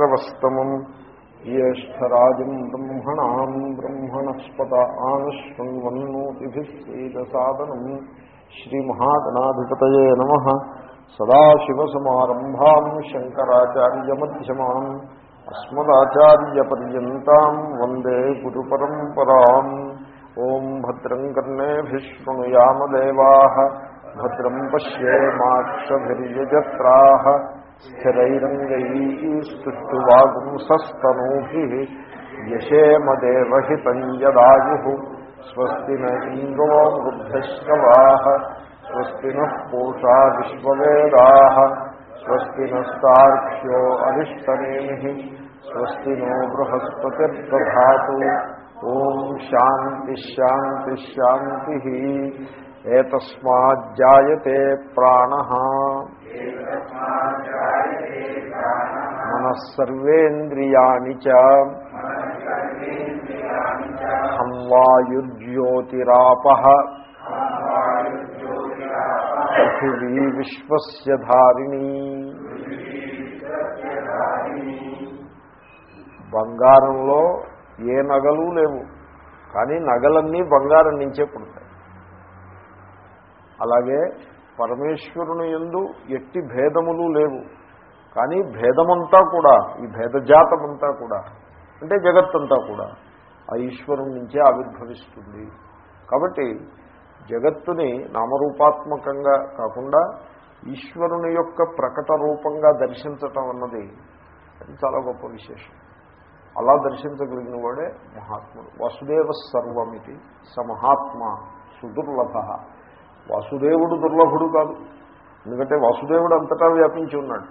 శ్రవస్తమం జ్యేష్టరాజం బ్రహ్మణా బ్రహ్మణస్పత ఆనశృణ్వన్నోతిభిస్సీదసాదనం శ్రీమహాగణాధిపతయే నమ. సదాశివసమారంభా శంకరాచార్యమ్యమాన్ అస్మదాచార్యపర్యంతం వందే గురు పరంపరా ఓం భద్రం కర్ణేభిశృణుయామదేవా భద్రం పశ్యేమాక్షజ్రా స్థిరైరంగైస్తువాగుంసస్తనూభి యశేమదేవహితం యదాయు స్వస్తి నందో బుద్ధశ్రవా స్వస్తి నూషా విశ్వవేదా స్వస్తి నస్తార్క్ష్యో అరిష్టనేమి స్వస్తి నో బృహస్పతిర్దా ఓం శాంతిశాంతిశాంతి ఏతస్మాజ్జాయతే ప్రాణ. మనస్సర్వేంద్రియాణి చన్వాయుర్జ్యోతిరాప పృథివీ విశ్వస్యధారిణి బంగారంలో ఏ నగలు లేవు. కానీ నగలన్నీ బంగారం నుంచే పుడతాయి. అలాగే పరమేశ్వరుని ఎందు ఎట్టి భేదములు లేవు. కానీ భేదమంతా కూడా ఈ భేదజాతమంతా కూడా అంటే జగత్తంతా కూడా ఆ ఈశ్వరుని నుంచే ఆవిర్భవిస్తుంది. కాబట్టి జగత్తుని నామరూపాత్మకంగా కాకుండా ఈశ్వరుని యొక్క ప్రకట రూపంగా దర్శించటం అన్నది అది చాలా గొప్ప విశేషం. అలా దర్శించగలిగిన వాడే మహాత్ముడు. వసుదేవ సర్వమితి సమహాత్మ సుదుర్లభ. వాసుదేవుడు దుర్లభుడు కాదు. ఎందుకంటే వాసుదేవుడు అంతటా వ్యాపించి ఉన్నాడు.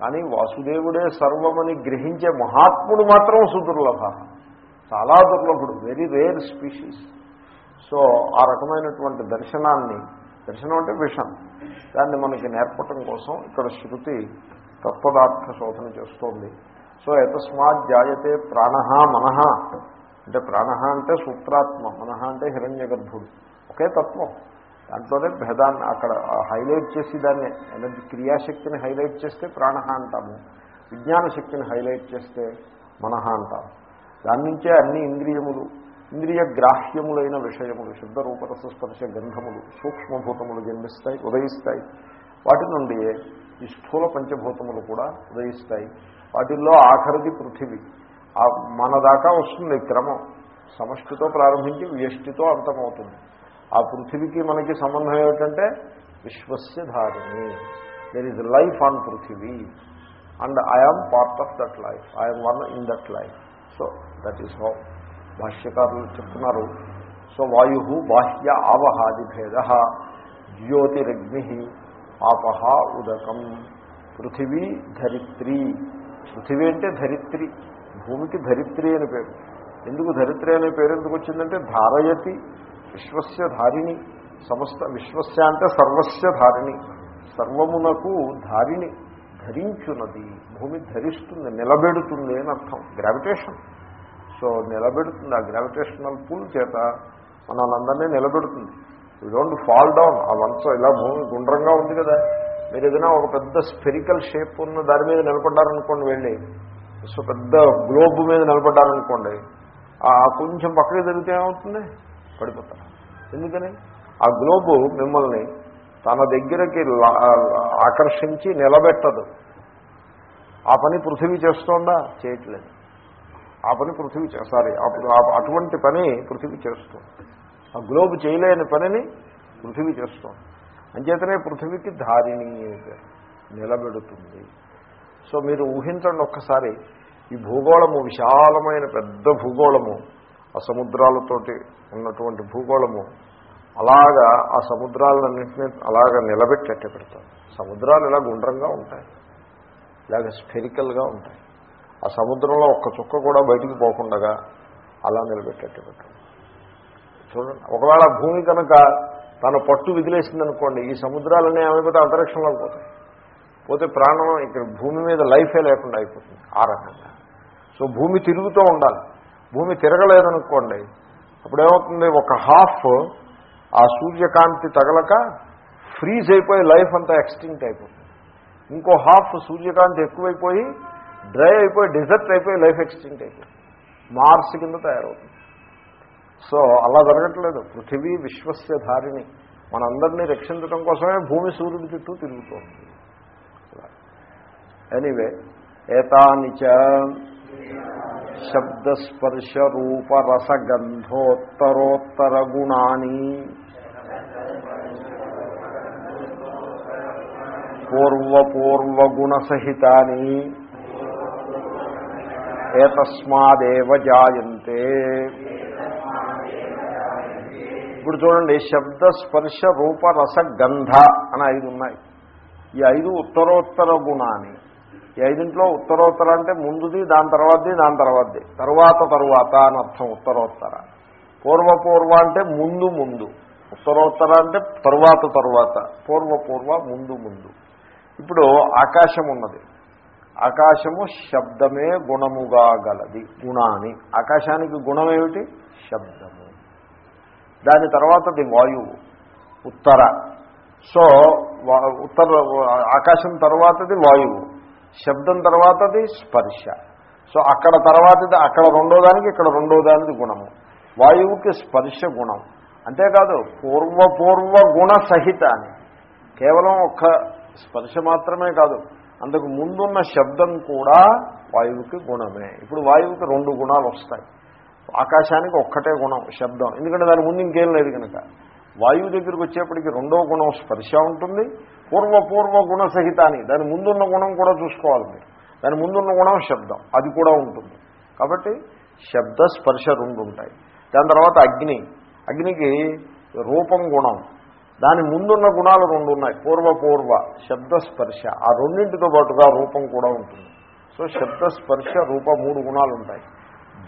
కానీ వాసుదేవుడే సర్వమని గ్రహించే మహాత్ముడు మాత్రం సుదుర్లభ. చాలా దుర్లభుడు వెరీ రేర్ స్పీషీస్ సో ఆ రకమైనటువంటి దర్శనాన్ని దర్శనం అంటే విషం. దాన్ని మనకి నేర్పటం కోసం ఇక్కడ శృతి తత్పదార్థ శోధన చేస్తోంది. సో ఎతస్మాత్ జాయతే ప్రాణ మనహ అంటే ప్రాణ అంటే సూత్రాత్మ మనహ అంటే హిరణ్య గర్భుడు ఒకే తత్వం. దాంట్లోనే భేదాన్ని అక్కడ హైలైట్ చేసి దాన్ని ఎనర్జీ క్రియాశక్తిని హైలైట్ చేస్తే ప్రాణ అంటాము విజ్ఞాన శక్తిని హైలైట్ చేస్తే మనహ అంటాము. దాని నుంచే అన్ని ఇంద్రియములు ఇంద్రియ గ్రాహ్యములైన విషయములు శుద్ధ రూపరసస్పర్శ గంధములు సూక్ష్మభూతములు జన్మిస్తాయి ఉదయిస్తాయి. వాటి నుండి ఈ స్థూల పంచభూతములు కూడా ఉదయిస్తాయి. వాటిల్లో ఆఖరిది పృథివీ. మన దాకా వస్తుంది క్రమం. సమష్టితో ప్రారంభించి వ్యష్టితో అంతమవుతుంది. ఆ పృథివీకి మనకి సంబంధం ఏమిటంటే విశ్వస్య ధారిణి. దెర్ ఈజ్ లైఫ్ ఆన్ పృథివీ. And I am part of that life I'm one in that life so that is how భాష్యకారులు చెప్తున్నారు. సో వాయు బాహ్య ఆవహాది భేద జ్యోతిరగ్ని ఆపహ ఉదకం. పృథివీ ధరిత్రి. పృథివీ అంటే ధరిత్రి. భూమికి ధరిత్రి అని పేరు. ఎందుకు ధరిత్రి అనే పేరు ఎందుకు వచ్చిందంటే ధారయతి విశ్వస్య ధారిణి. సమస్త విశ్వస్య అంటే సర్వస్య ధారిణి. సర్వమునకు ధారిణి ధరించున్నది భూమి ధరిస్తుంది నిలబెడుతుంది అని అర్థం. గ్రావిటేషన్ సో నిలబెడుతుంది. ఆ గ్రావిటేషనల్ పుల్ చేత మనందరినీ నిలబెడుతుంది. యూ డోంట్ ఫాల్ డౌన్ ఆ వంశం ఇలా భూమి గుండ్రంగా ఉంది కదా. మీరు ఏదైనా ఒక పెద్ద స్పెరికల్ షేప్ ఉన్న దాని మీద నిలబడ్డారనుకోండి వెళ్ళి. సో పెద్ద గ్లోబ్ మీద నిలబడ్డారనుకోండి ఆ కొంచెం పక్కకి జరిగితే ఏమవుతుంది? పడిపోతారు. ఎందుకని? ఆ గ్లోబు మిమ్మల్ని తన దగ్గరకి ఆకర్షించి నిలబెట్టదు. ఆ పని పృథివీ చేస్తోందా? చేయట్లేదు. ఆ పని పృథివీ సారీ అటువంటి పని పృథివీ చేస్తుంది. ఆ గ్లోబ్ చేయలేని పనిని పృథివీ చేస్తుంది. అంచేతనే పృథివీకి ధారిణి నిలబెడుతుంది. సో మీరు ఊహించండి ఒక్కసారి ఈ భూగోళము విశాలమైన పెద్ద భూగోళము ఆ సముద్రాలతోటి ఉన్నటువంటి భూగోళము అలాగా ఆ సముద్రాలన్నింటినీ అలాగా నిలబెట్టేట్టే పెడతారు. సముద్రాలు ఇలా గుండ్రంగా ఉంటాయి. ఇలాగ స్పెరికల్గా ఉంటాయి. ఆ సముద్రంలో ఒక్క చుక్క కూడా బయటికి పోకుండా అలా నిలబెట్టేట్టు పెట్టారు చూడండి ఒకవేళ భూమి కనుక తన పట్టు విదిలేసిందనుకోండి ఈ సముద్రాలన్నీ ఏమైపోతే అంతరిక్షంలోకి పోతాయి. పోతే ప్రాణం ఇక్కడ భూమి మీద లైఫే లేకుండా అయిపోతుంది ఆ రకంగా. సో భూమి తిరుగుతూ ఉండాలి. భూమి తిరగలేదనుకోండి అప్పుడేమవుతుంది? ఒక హాఫ్ ఆ సూర్యకాంతి తగలక ఫ్రీజ్ అయిపోయి లైఫ్ అంతా ఎక్స్టింక్ట్ అయిపోతుంది. ఇంకో హాఫ్ సూర్యకాంతి ఎక్కువైపోయి డ్రై అయిపోయి డిజర్ట్ అయిపోయి లైఫ్ ఎక్స్టెంట్ అయిపోతుంది. మార్స్ కింద తయారవుతుంది. సో అలా జరగట్లేదు. పృథివీ విశ్వస్య ధారిణి. మనందరినీ రక్షించడం కోసమే భూమి సూర్యుడి చుట్టూ తిరుగుతోంది. ఎనీవే ఏతానిచ శబ్దస్పర్శ శబ్దస్పర్శరూపరసగంధోత్తరోత్తరగుణాని. పూర్వపూర్వగుణసహితాని. ఏతస్మాదేవ జాయంతే. ఇప్పుడు చూడండి శబ్ద స్పర్శ రూప రస గంధ అని ఐదు ఉన్నాయి. ఈ ఐదు ఉత్తరోత్తర గుణాన్ని ఈ ఐదింట్లో ఉత్తరోత్తర అంటే ముందుది దాని తర్వాతది దాని తర్వాతది. తరువాత తరువాత అని అర్థం ఉత్తరోత్తర. పూర్వపూర్వ అంటే ముందు ముందు. ఉత్తరోత్తర అంటే తరువాత తరువాత. పూర్వపూర్వ ముందు ముందు. ఇప్పుడు ఆకాశం ఉన్నది. ఆకాశము శబ్దమే గుణముగా గలది. గుణాని. ఆకాశానికి గుణం ఏమిటి? శబ్దము. దాని తర్వాతది వాయువు. ఉత్తర. సో ఉత్తర ఆకాశం తర్వాతది వాయువు. శబ్దం తర్వాతది స్పర్శ. సో అక్కడ తర్వాతది అక్కడ రెండో దానికి ఇక్కడ రెండో దానికి గుణము. వాయువుకి స్పర్శ గుణం. అంతేకాదు పూర్వపూర్వ గుణ సహిత అని. కేవలం ఒక్క స్పర్శ మాత్రమే కాదు అంతకు ముందున్న శబ్దం కూడా వాయువుకి గుణమే. ఇప్పుడు వాయువుకి రెండు గుణాలు వస్తాయి. ఆకాశానికి ఒక్కటే గుణం శబ్దం. ఎందుకంటే దాని ముందు ఇంకేం లేదు కనుక. వాయువు దగ్గరికి వచ్చేప్పటికి రెండో గుణం స్పర్శ ఉంటుంది పూర్వపూర్వ గుణ సహితాన్ని దాని ముందున్న గుణం కూడా చూసుకోవాలి మీరు. దాని ముందున్న గుణం శబ్దం అది కూడా ఉంటుంది. కాబట్టి శబ్ద స్పర్శ రెండు ఉంటాయి. దాని తర్వాత అగ్ని. అగ్నికి రూపం గుణం. దాని ముందున్న గుణాలు రెండు ఉన్నాయి. పూర్వపూర్వ శబ్ద స్పర్శ. ఆ రెండింటితో పాటుగా రూపం కూడా ఉంటుంది. సో శబ్ద స్పర్శ రూప మూడు గుణాలు ఉంటాయి.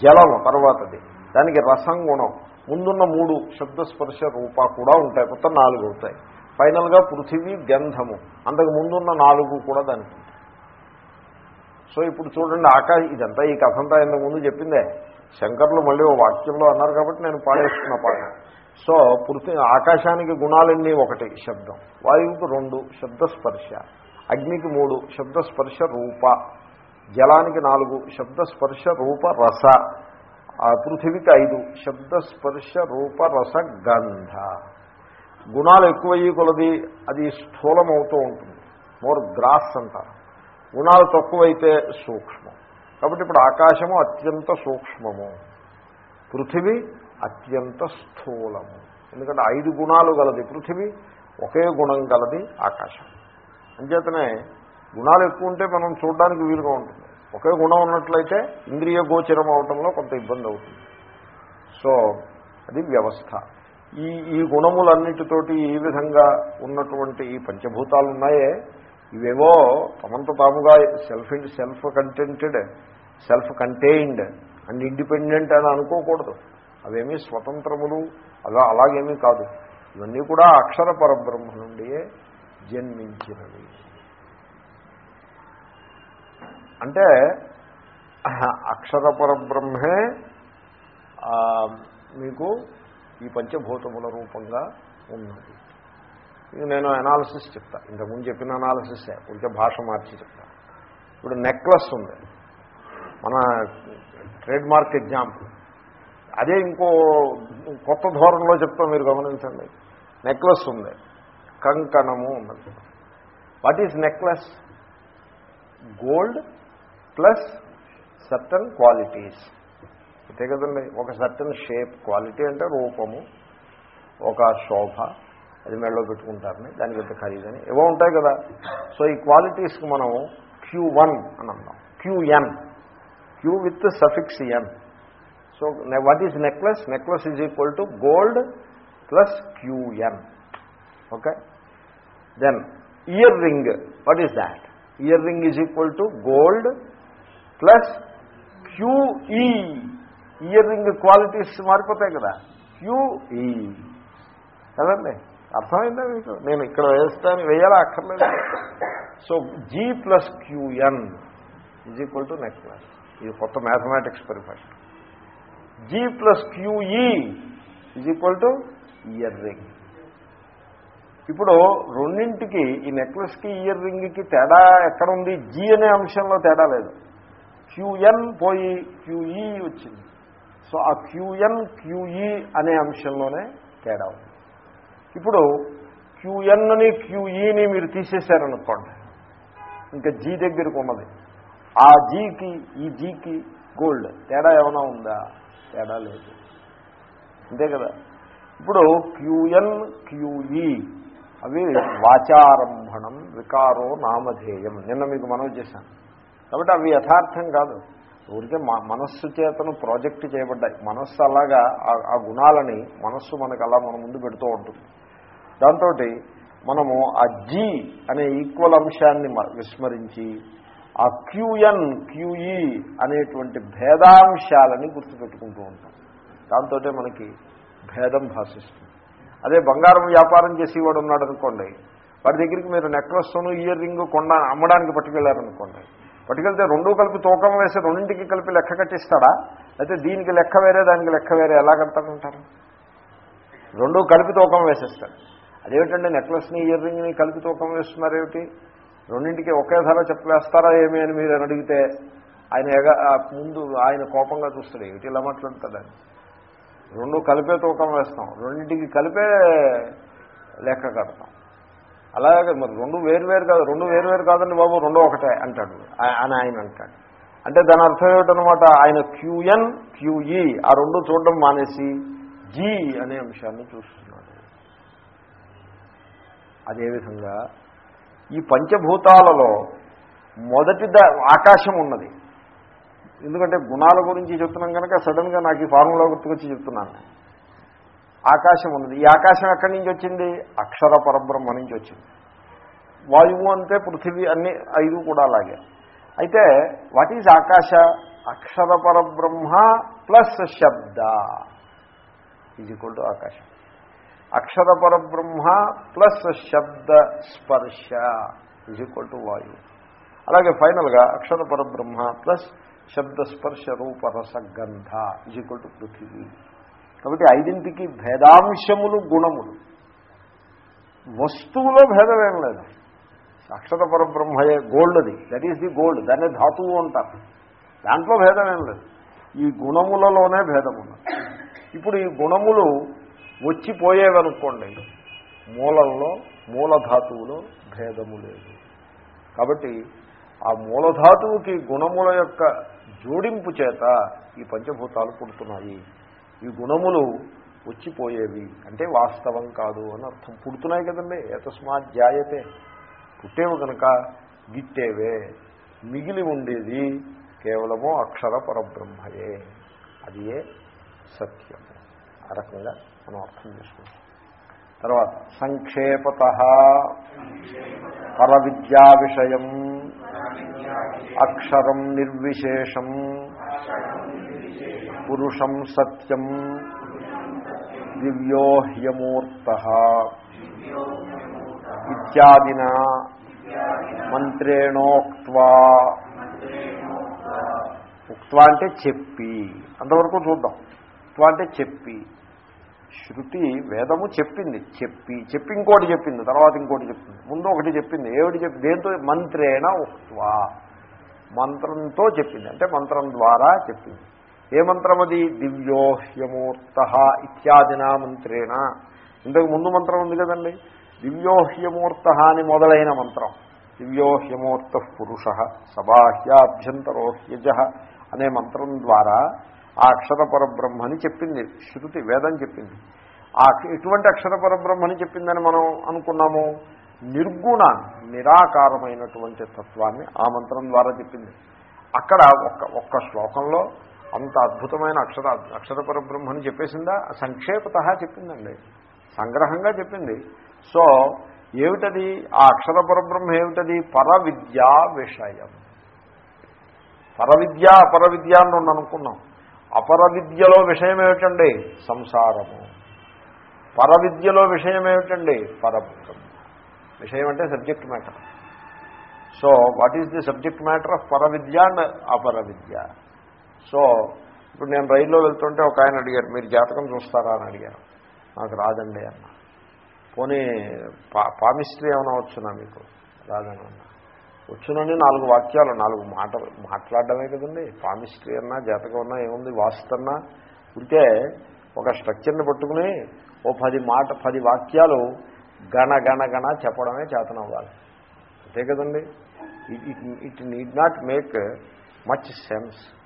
జలం తర్వాతది. దానికి రసం గుణం. ముందున్న మూడు శబ్ద స్పర్శ రూప కూడా ఉంటాయి. మొత్తం నాలుగు అవుతాయి. ఫైనల్గా పృథివీ గంధము. అంతకు ముందున్న నాలుగు కూడా దానికి సో ఇప్పుడు చూడండి ఆకాశ ఇదంతా ఈ కథంతా ఇంతకు ముందు చెప్పిందే. శంకర్లు మళ్ళీ ఓ వాక్యంలో అన్నారు కాబట్టి నేను పాడేస్తున్న పాట. సో పృథి ఆకాశానికి గుణాలన్నీ ఒకటి శబ్దం. వాయువుకి రెండు శబ్దస్పర్శ. అగ్నికి మూడు శబ్దస్పర్శ రూప. జలానికి నాలుగు శబ్దస్పర్శ రూప రస. పృథివికి ఐదు శబ్దస్పర్శ రూప రస గంధ. గుణాలు ఎక్కువయ్యి కొలది అది స్థూలం అవుతూ ఉంటుంది. మోర్ గ్రాస్ అంటారు. గుణాలు తక్కువైతే సూక్ష్మం. కాబట్టి ఇప్పుడు ఆకాశము అత్యంత సూక్ష్మము. పృథివీ అత్యంత స్థూలము. ఎందుకంటే ఐదు గుణాలు గలది పృథివీ ఒకే గుణం గలది ఆకాశం. అంచేతనే గుణాలు ఎక్కువ ఉంటే మనం చూడడానికి వీలుగా ఉంటుంది. ఒకే గుణం ఉన్నట్లయితే ఇంద్రియ గోచరం అవటంలో కొంత ఇబ్బంది అవుతుంది. సో అది వ్యవస్థ. ఈ ఈ గుణములన్నిటితోటి ఈ విధంగా ఉన్నటువంటి ఈ పంచభూతాలు ఉన్నాయే ఇవేవో తమంత తాముగా self self contented self contained and independent అని అనుకోకూడదు. అవేమీ స్వతంత్రములు అలా అలాగేమీ కాదు. ఇవన్నీ కూడా అక్షర పరబ్రహ్మ నుండియే జన్మించినవి. అంటే అక్షర పరబ్రహ్మే మీకు ఈ పంచభూతముల రూపంగా ఉన్నది. ఇది నేను అనాలసిస్ చెప్తా. ఇంతకుముందు చెప్పిన అనాలసిసే కొంచెం భాష మార్చి చెప్తా. ఇప్పుడు నెక్లెస్ ఉంది. మన ట్రేడ్ మార్క్ ఎగ్జాంపుల్ అదే ఇంకో కొత్త ధోరణిలో చెప్తాం మీరు గమనించండి. నెక్లెస్ ఉంది. కంకణము ఉన్నది. What is necklace gold plus certain qualities అంతే కదండి. ఒక సర్టన్ షేప్ క్వాలిటీ అంటే రూపము ఒక శోభ అది మెడలో పెట్టుకుంటారని దాని పెద్ద ఖరీదని ఏవో ఉంటాయి కదా. సో ఈ క్వాలిటీస్కి మనం క్యూ వన్ అని అన్నాం QN Q with suffix N. So what is necklace necklace is equal to gold plus QN okay then earring what is that earring is equal to gold plus QE earring qualities మారిపోతాయి కదా. QE కదండి? అర్థమైందా మీకు? నేను ఇక్కడ వేస్తాను వేయాలా అక్కర్లేదు. So G plus QN is equal to necklace ఇది కొత్త మ్యాథమెటిక్స్ పరిభాష. G plus QE is equal to earring ఇప్పుడు రెండింటికి ఈ నెక్లెస్కి ఇయర్ రింగ్కి తేడా ఎక్కడ ఉంది జీ అనే అంశంలో తేడా లేదు. క్యూఎన్ పోయి క్యూఈ వచ్చింది. సో ఆ క్యూఎన్ క్యూఈ అనే అంశంలోనే తేడా ఉంది. ఇప్పుడు క్యూఎన్ని క్యూఈని మీరు తీసేశారనుకోండి ఇంకా జీ దగ్గరకు ఉన్నది. ఆ జీకి ఈ జీకి గోల్డ్ తేడా ఏమైనా ఉందా? తేడా లేదు. అంతే కదా? ఇప్పుడు క్యూఎన్ క్యూఈ అవి వాచారంభణం వికారో నామధేయం నిన్న మీకు మనం చేశాను. కాబట్టి అవి యథార్థం కాదు. ఊరికే మా మనస్సు చేతను ప్రాజెక్ట్ చేయబడ్డాయి. మనస్సు అలాగా ఆ గుణాలని మనస్సు మనకు అలా మన ముందు పెడుతూ ఉంటుంది. దాంతో మనము ఆ జీ అనే ఈక్వల్ అంశాన్ని విస్మరించి ఆ క్యూఎన్ క్యూఈ అనేటువంటి భేదాంశాలని గుర్తుపెట్టుకుంటూ ఉంటాం. దాంతో మనకి భేదం భాషిస్తుంది. అదే బంగారం వ్యాపారం చేసేవాడు ఉన్నాడు అనుకోండి వాడి దగ్గరికి మీరు నెక్లెస్ను ఇయర్ రింగ్ కొండ అమ్మడానికి పట్టుకెళ్ళారనుకోండి పట్టుకెళ్తే రెండూ కలిపి తూకం వేసి రెండింటికి కలిపి లెక్క కట్టిస్తాడా? అయితే దీనికి లెక్క వేరే దానికి లెక్క వేరే ఎలా కట్టాలంటారు రెండూ కలిపి తూకం వేసేస్తాడు. అదేమిటండి నెక్లెస్ని ఇయర్ రింగ్ని కలిపి తూకం వేస్తున్నారేమిటి? రెండింటికి ఒకే ధర చెప్పలేస్తారా ఏమి అని మీరు అడిగితే ఆయన ఎగ ముందు ఆయన కోపంగా చూస్తాడు. ఏమిటి ఇలా మాట్లాడుతాడని రెండు కలిపే తూకం వేస్తాం. రెండింటికి కలిపే లెక్క కడతాం. అలాగే మరి రెండు వేరువేరు కాదు రెండు వేరువేరు కాదండి బాబు రెండో ఒకటే అంటాడు. అని ఆయన అంటాడు. అంటే దాని అర్థం ఏమిటనమాట ఆయన క్యూఎన్ క్యూఈ ఆ రెండు చూడడం మానేసి జీ అనే అంశాన్ని చూస్తున్నాడు. అదేవిధంగా ఈ పంచభూతాలలో మొదటి ఆకాశం ఉన్నది. ఎందుకంటే గుణాల గురించి చెప్తున్నాం కనుక సడన్గా నాకు ఈ ఫార్ములా గుర్తుకొచ్చి చెప్తున్నాను. ఆకాశం ఉన్నది. ఈ ఆకాశం ఎక్కడి నుంచి వచ్చింది? అక్షర పరబ్రహ్మ నుంచి వచ్చింది. వాయువు అంతే పృథివీ అన్ని ఐదు కూడా అలాగే. అయితే వాట్ ఈజ్ ఆకాశ? అక్షర పరబ్రహ్మ ప్లస్ శబ్ద ఈజ్ టు ఆకాశం. అక్షర పరబ్రహ్మ ప్లస్ శబ్ద స్పర్శ ఈజ్ ఈక్వల్ టు వాయువు. అలాగే ఫైనల్గా అక్షర పరబ్రహ్మ ప్లస్ శబ్దస్పర్శ రూపరస గంధ ఈజ్ ఈక్వల్ టు పృథివీ. కాబట్టి ఐదింటికి భేదాంశములు గుణములు. వస్తువులో భేదమేం లేదు. అక్షర పరబ్రహ్మయే గోల్డ్ అది దట్ ఈస్ ది గోల్డ్ దాన్ని ధాతువు అంటారు. దాంట్లో భేదమేం లేదు. ఈ గుణములలోనే భేదం ఉన్నది ఇప్పుడు ఈ గుణములు వచ్చిపోయేవనుకోండి మూలంలో మూలధాతువులో భేదము లేదు. కాబట్టి ఆ మూలధాతువుకి గుణముల యొక్క జోడింపు చేత ఈ పంచభూతాలు పుడుతున్నాయి. ఈ గుణములు వచ్చిపోయేవి. అంటే వాస్తవం కాదు అని అర్థం. పుడుతున్నాయి కదండి. ఏతస్మాత్ జాయతే పుట్టేవి కనుక గిట్టేవే. మిగిలి ఉండేది కేవలము అక్షర పరబ్రహ్మయే. అది ఏ సత్యం. ఆ రకంగా మనం అర్థం చేసుకుంటాం. తర్వాత సంక్షేపత. పర విద్యా విషయం. అక్షరం నిర్విశేషం. పురుషం సత్యం. దివ్యో హ్యమూర్త. ఇత్యాదిన మంత్రేణోక్వా ఉక్వా అంటే చెప్పి. అంతవరకు చూద్దాం. ఉక్వా అంటే చెప్పి. శృతి వేదము చెప్పింది. చెప్పి. చెప్పి ఇంకోటి చెప్పింది. తర్వాత ఇంకోటి చెప్పింది ముందు ఒకటి చెప్పింది. ఏమిటి చెప్పి దేంతో? మంత్రేణ ఉక్వా మంత్రంతో చెప్పింది. అంటే మంత్రం ద్వారా చెప్పింది. ఏ మంత్రమది? దివ్యోహ్యమూర్త ఇత్యాదిన మంత్రేణ. ఇంతకు ముందు మంత్రం ఉంది కదండి. దివ్యోహ్యమూర్త అని మొదలైన మంత్రం. దివ్యోహ్యమూర్త పురుష సబాహ్యాభ్యంతరోహ్యజ అనే మంత్రం ద్వారా ఆ అక్షర పరబ్రహ్మని చెప్పింది. శృతి వేదం చెప్పింది. ఆ ఎటువంటి అక్షర పరబ్రహ్మని చెప్పిందని మనం అనుకున్నాము. నిర్గుణ నిరాకారమైనటువంటి తత్వాన్ని ఆ మంత్రం ద్వారా చెప్పింది. అక్కడ ఒక్క ఒక్క శ్లోకంలో అంత అద్భుతమైన అక్షర అక్షరపర బ్రహ్మని చెప్పేసిందా? సంక్షేపత చెప్పిందండి. సంగ్రహంగా చెప్పింది. సో ఏమిటది? ఆ అక్షర పరబ్రహ్మ ఏమిటది? పరవిద్యా విషయం. పరవిద్య అపరవిద్య అని రెండు అనుకున్నాం. అపరవిద్యలో విషయం ఏమిటండి? సంసారము. పరవిద్యలో విషయం ఏమిటండి? పరబ్రహ్మ. విషయం అంటే subject matter. So what is the subject matter of పరవిద్య and అపరవిద్య? సో ఇప్పుడు నేను రైల్లో వెళ్తుంటే ఒక ఆయన అడిగారు మీరు జాతకం చూస్తారా? అని అడిగారు నాకు రాదండి అన్న. పోనీ పా పామిస్ట్రీ ఏమైనా వచ్చునా మీకు? రాదని అన్న. వచ్చునని నాలుగు వాక్యాలు నాలుగు మాటలు మాట్లాడడమే కదండి. పామిస్ట్రీ అన్నా జాతకం అన్నా ఏముంది? వాస్తన్నా ఉంటే ఒక స్ట్రక్చర్ని పట్టుకుని ఓ పది మాట పది వాక్యాలు గణ గణ గణ చెప్పడమే చేతనం అవ్వాలి. అంతే కదండి? It it need not make much sense.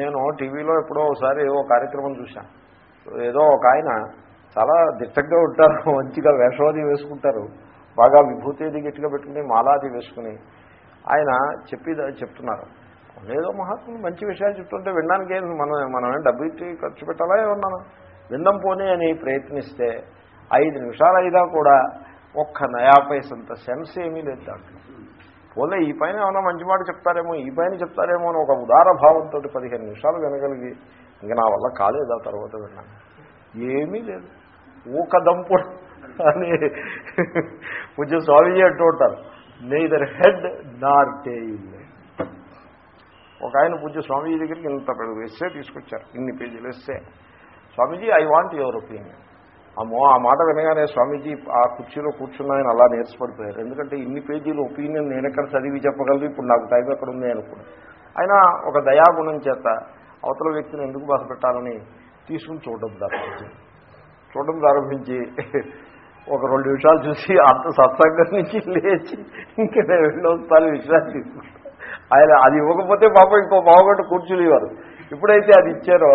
నేను టీవీలో ఎప్పుడో ఒకసారి ఏదో కార్యక్రమం చూశాను. ఏదో ఒక ఆయన చాలా దిట్టంగా ఉంటారు మంచిగా వేషవాది వేసుకుంటారు బాగా విభూతి గట్టిగా పెట్టుకుని మాలాది వేసుకుని ఆయన చెప్పి చెప్తున్నారు. ఏదో మహాత్ములు మంచి విషయాలు చెప్తుంటే వినడానికి ఏం మనం మనం డబ్బు ఇచ్చి ఖర్చు పెట్టాలా ఏమన్నాను విందం పోనీ అని ప్రయత్నిస్తే ఐదు నిమిషాలు అయినా కూడా ఒక్క నయా పైసంత సెన్స్ ఏమీ లేదు దాంట్లో పోలే ఈ పైన ఏమైనా మంచి మాట చెప్తారేమో ఈ పైన చెప్తారేమో అని ఒక ఉదార భావంతో పదిహేను నిమిషాలు వినగలిగి ఇంకా నా వల్ల కాలేదు ఆ తర్వాత విన్నాను. ఏమీ లేదు. ఊక దంపుడు అని కొంచెం స్వామీజీ అంటూ ఉంటారు. నెయిదర్ హెడ్ నార్ టెయిల్ ఒక ఆయన పూజ స్వామీజీ దగ్గరికి ఇంత పెద్ద ఎస్సే తీసుకొచ్చారు. ఇన్ని పేజీలు ఎస్సే స్వామీజీ ఐ వాంట్ యువర్ ఒపీనియన్ అమ్మో ఆ మాట వినగానే స్వామీజీ ఆ కుర్చీలో కూర్చున్నాయని అలా నేర్చుపడిపోయారు ఎందుకంటే ఇన్ని పేజీలు ఒపీనియన్ నేను ఎక్కడ చదివి చెప్పగలరు ఇప్పుడు నాకు టైం ఎక్కడ ఉంది అనుకున్నాను. ఆయన ఒక దయాగుణం చేత అవతల వ్యక్తిని ఎందుకు బాధపెట్టాలని తీసుకుని చూడడం ప్రారంభించి చూడడం ప్రారంభించి ఒక రెండు నిమిషాలు చూసి అంత సత్సంగం నుంచి లేచి ఇంకా నేను వెళ్ళొస్తాను విశ్రాంతి తీసుకుంటాను ఆయన అది ఇవ్వకపోతే పాప ఇంకో బావగంట కూర్చునేవారు. ఎప్పుడైతే అది ఇచ్చారో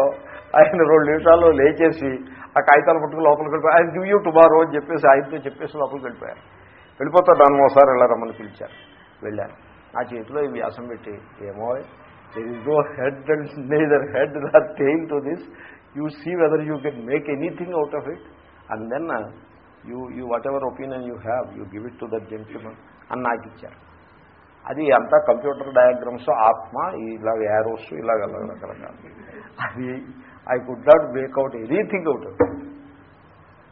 ఆయన రెండు నిమిషాల్లో లేచేసి ఆ కాగితాలు పట్టుకుని లోపలికి వెళ్ళిపోయి ఆయన గివ్ యూ టుమారో అని చెప్పేసి ఆయనతో చెప్పేసి లోపలికి వెళ్ళిపోయారు. వెళ్ళిపోతారు దాన్ని ఒకసారి వెళ్ళారమ్మని పిలిచారు. వెళ్ళాను ఆ చేతిలో ఈ వ్యాసం పెట్టి ఏమో there is no head and neither head or tail to this you see whether you can make anything out of it and then you you whatever opinion you have you give it to that gentleman అని నాకు ఇచ్చారు. అది అంతా computer diagrams ఆత్మ ఇలాగ arrows ఇలాగ రకరకాలు. అది I could not break out anything out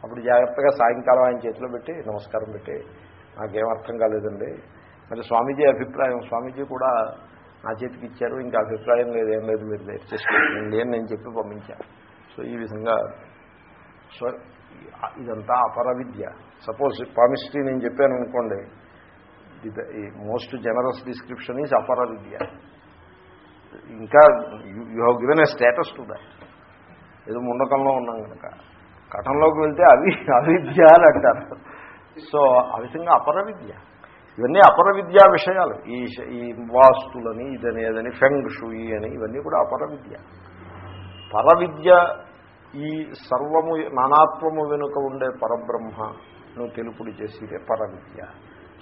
అప్పుడు జాగ్రత్తగా సాయంకాలం ఆయన చేతిలో పెట్టి నమస్కారం పెట్టి నాకేం అర్థం కాలేదండి. మరి స్వామీజీ అభిప్రాయం స్వామీజీ కూడా నా చేతికి ఇచ్చారు ఇంకా అభిప్రాయం లేదు ఏం లేదు మీరు చేసుకోండి అని నేను చెప్పి పంపించాను సో ఈ విధంగా సో ఇదంతా అపర విద్య సపోజ్ పామిస్ట్రీ నేను చెప్పాను అనుకోండి మోస్ట్ జనరస్ డిస్క్రిప్షన్ ఈజ్ అపర విద్య ఇంకా you have given a status to that ఏదో ముండకంలో ఉన్నాం కనుక. కటంలోకి వెళ్తే అవి అవిద్య అని అంటారు. సో ఆ విధంగా అపర విద్య ఇవన్నీ అపర విద్యా విషయాలు. ఈ ఈ వాస్తులని ఇదని ఏదని ఫెంగ్ షూయి అని ఇవన్నీ కూడా అపర విద్య పర విద్య ఈ సర్వము నానాత్వము వెనుక ఉండే పరబ్రహ్మను తెలుపుడు చేసేదే పర విద్య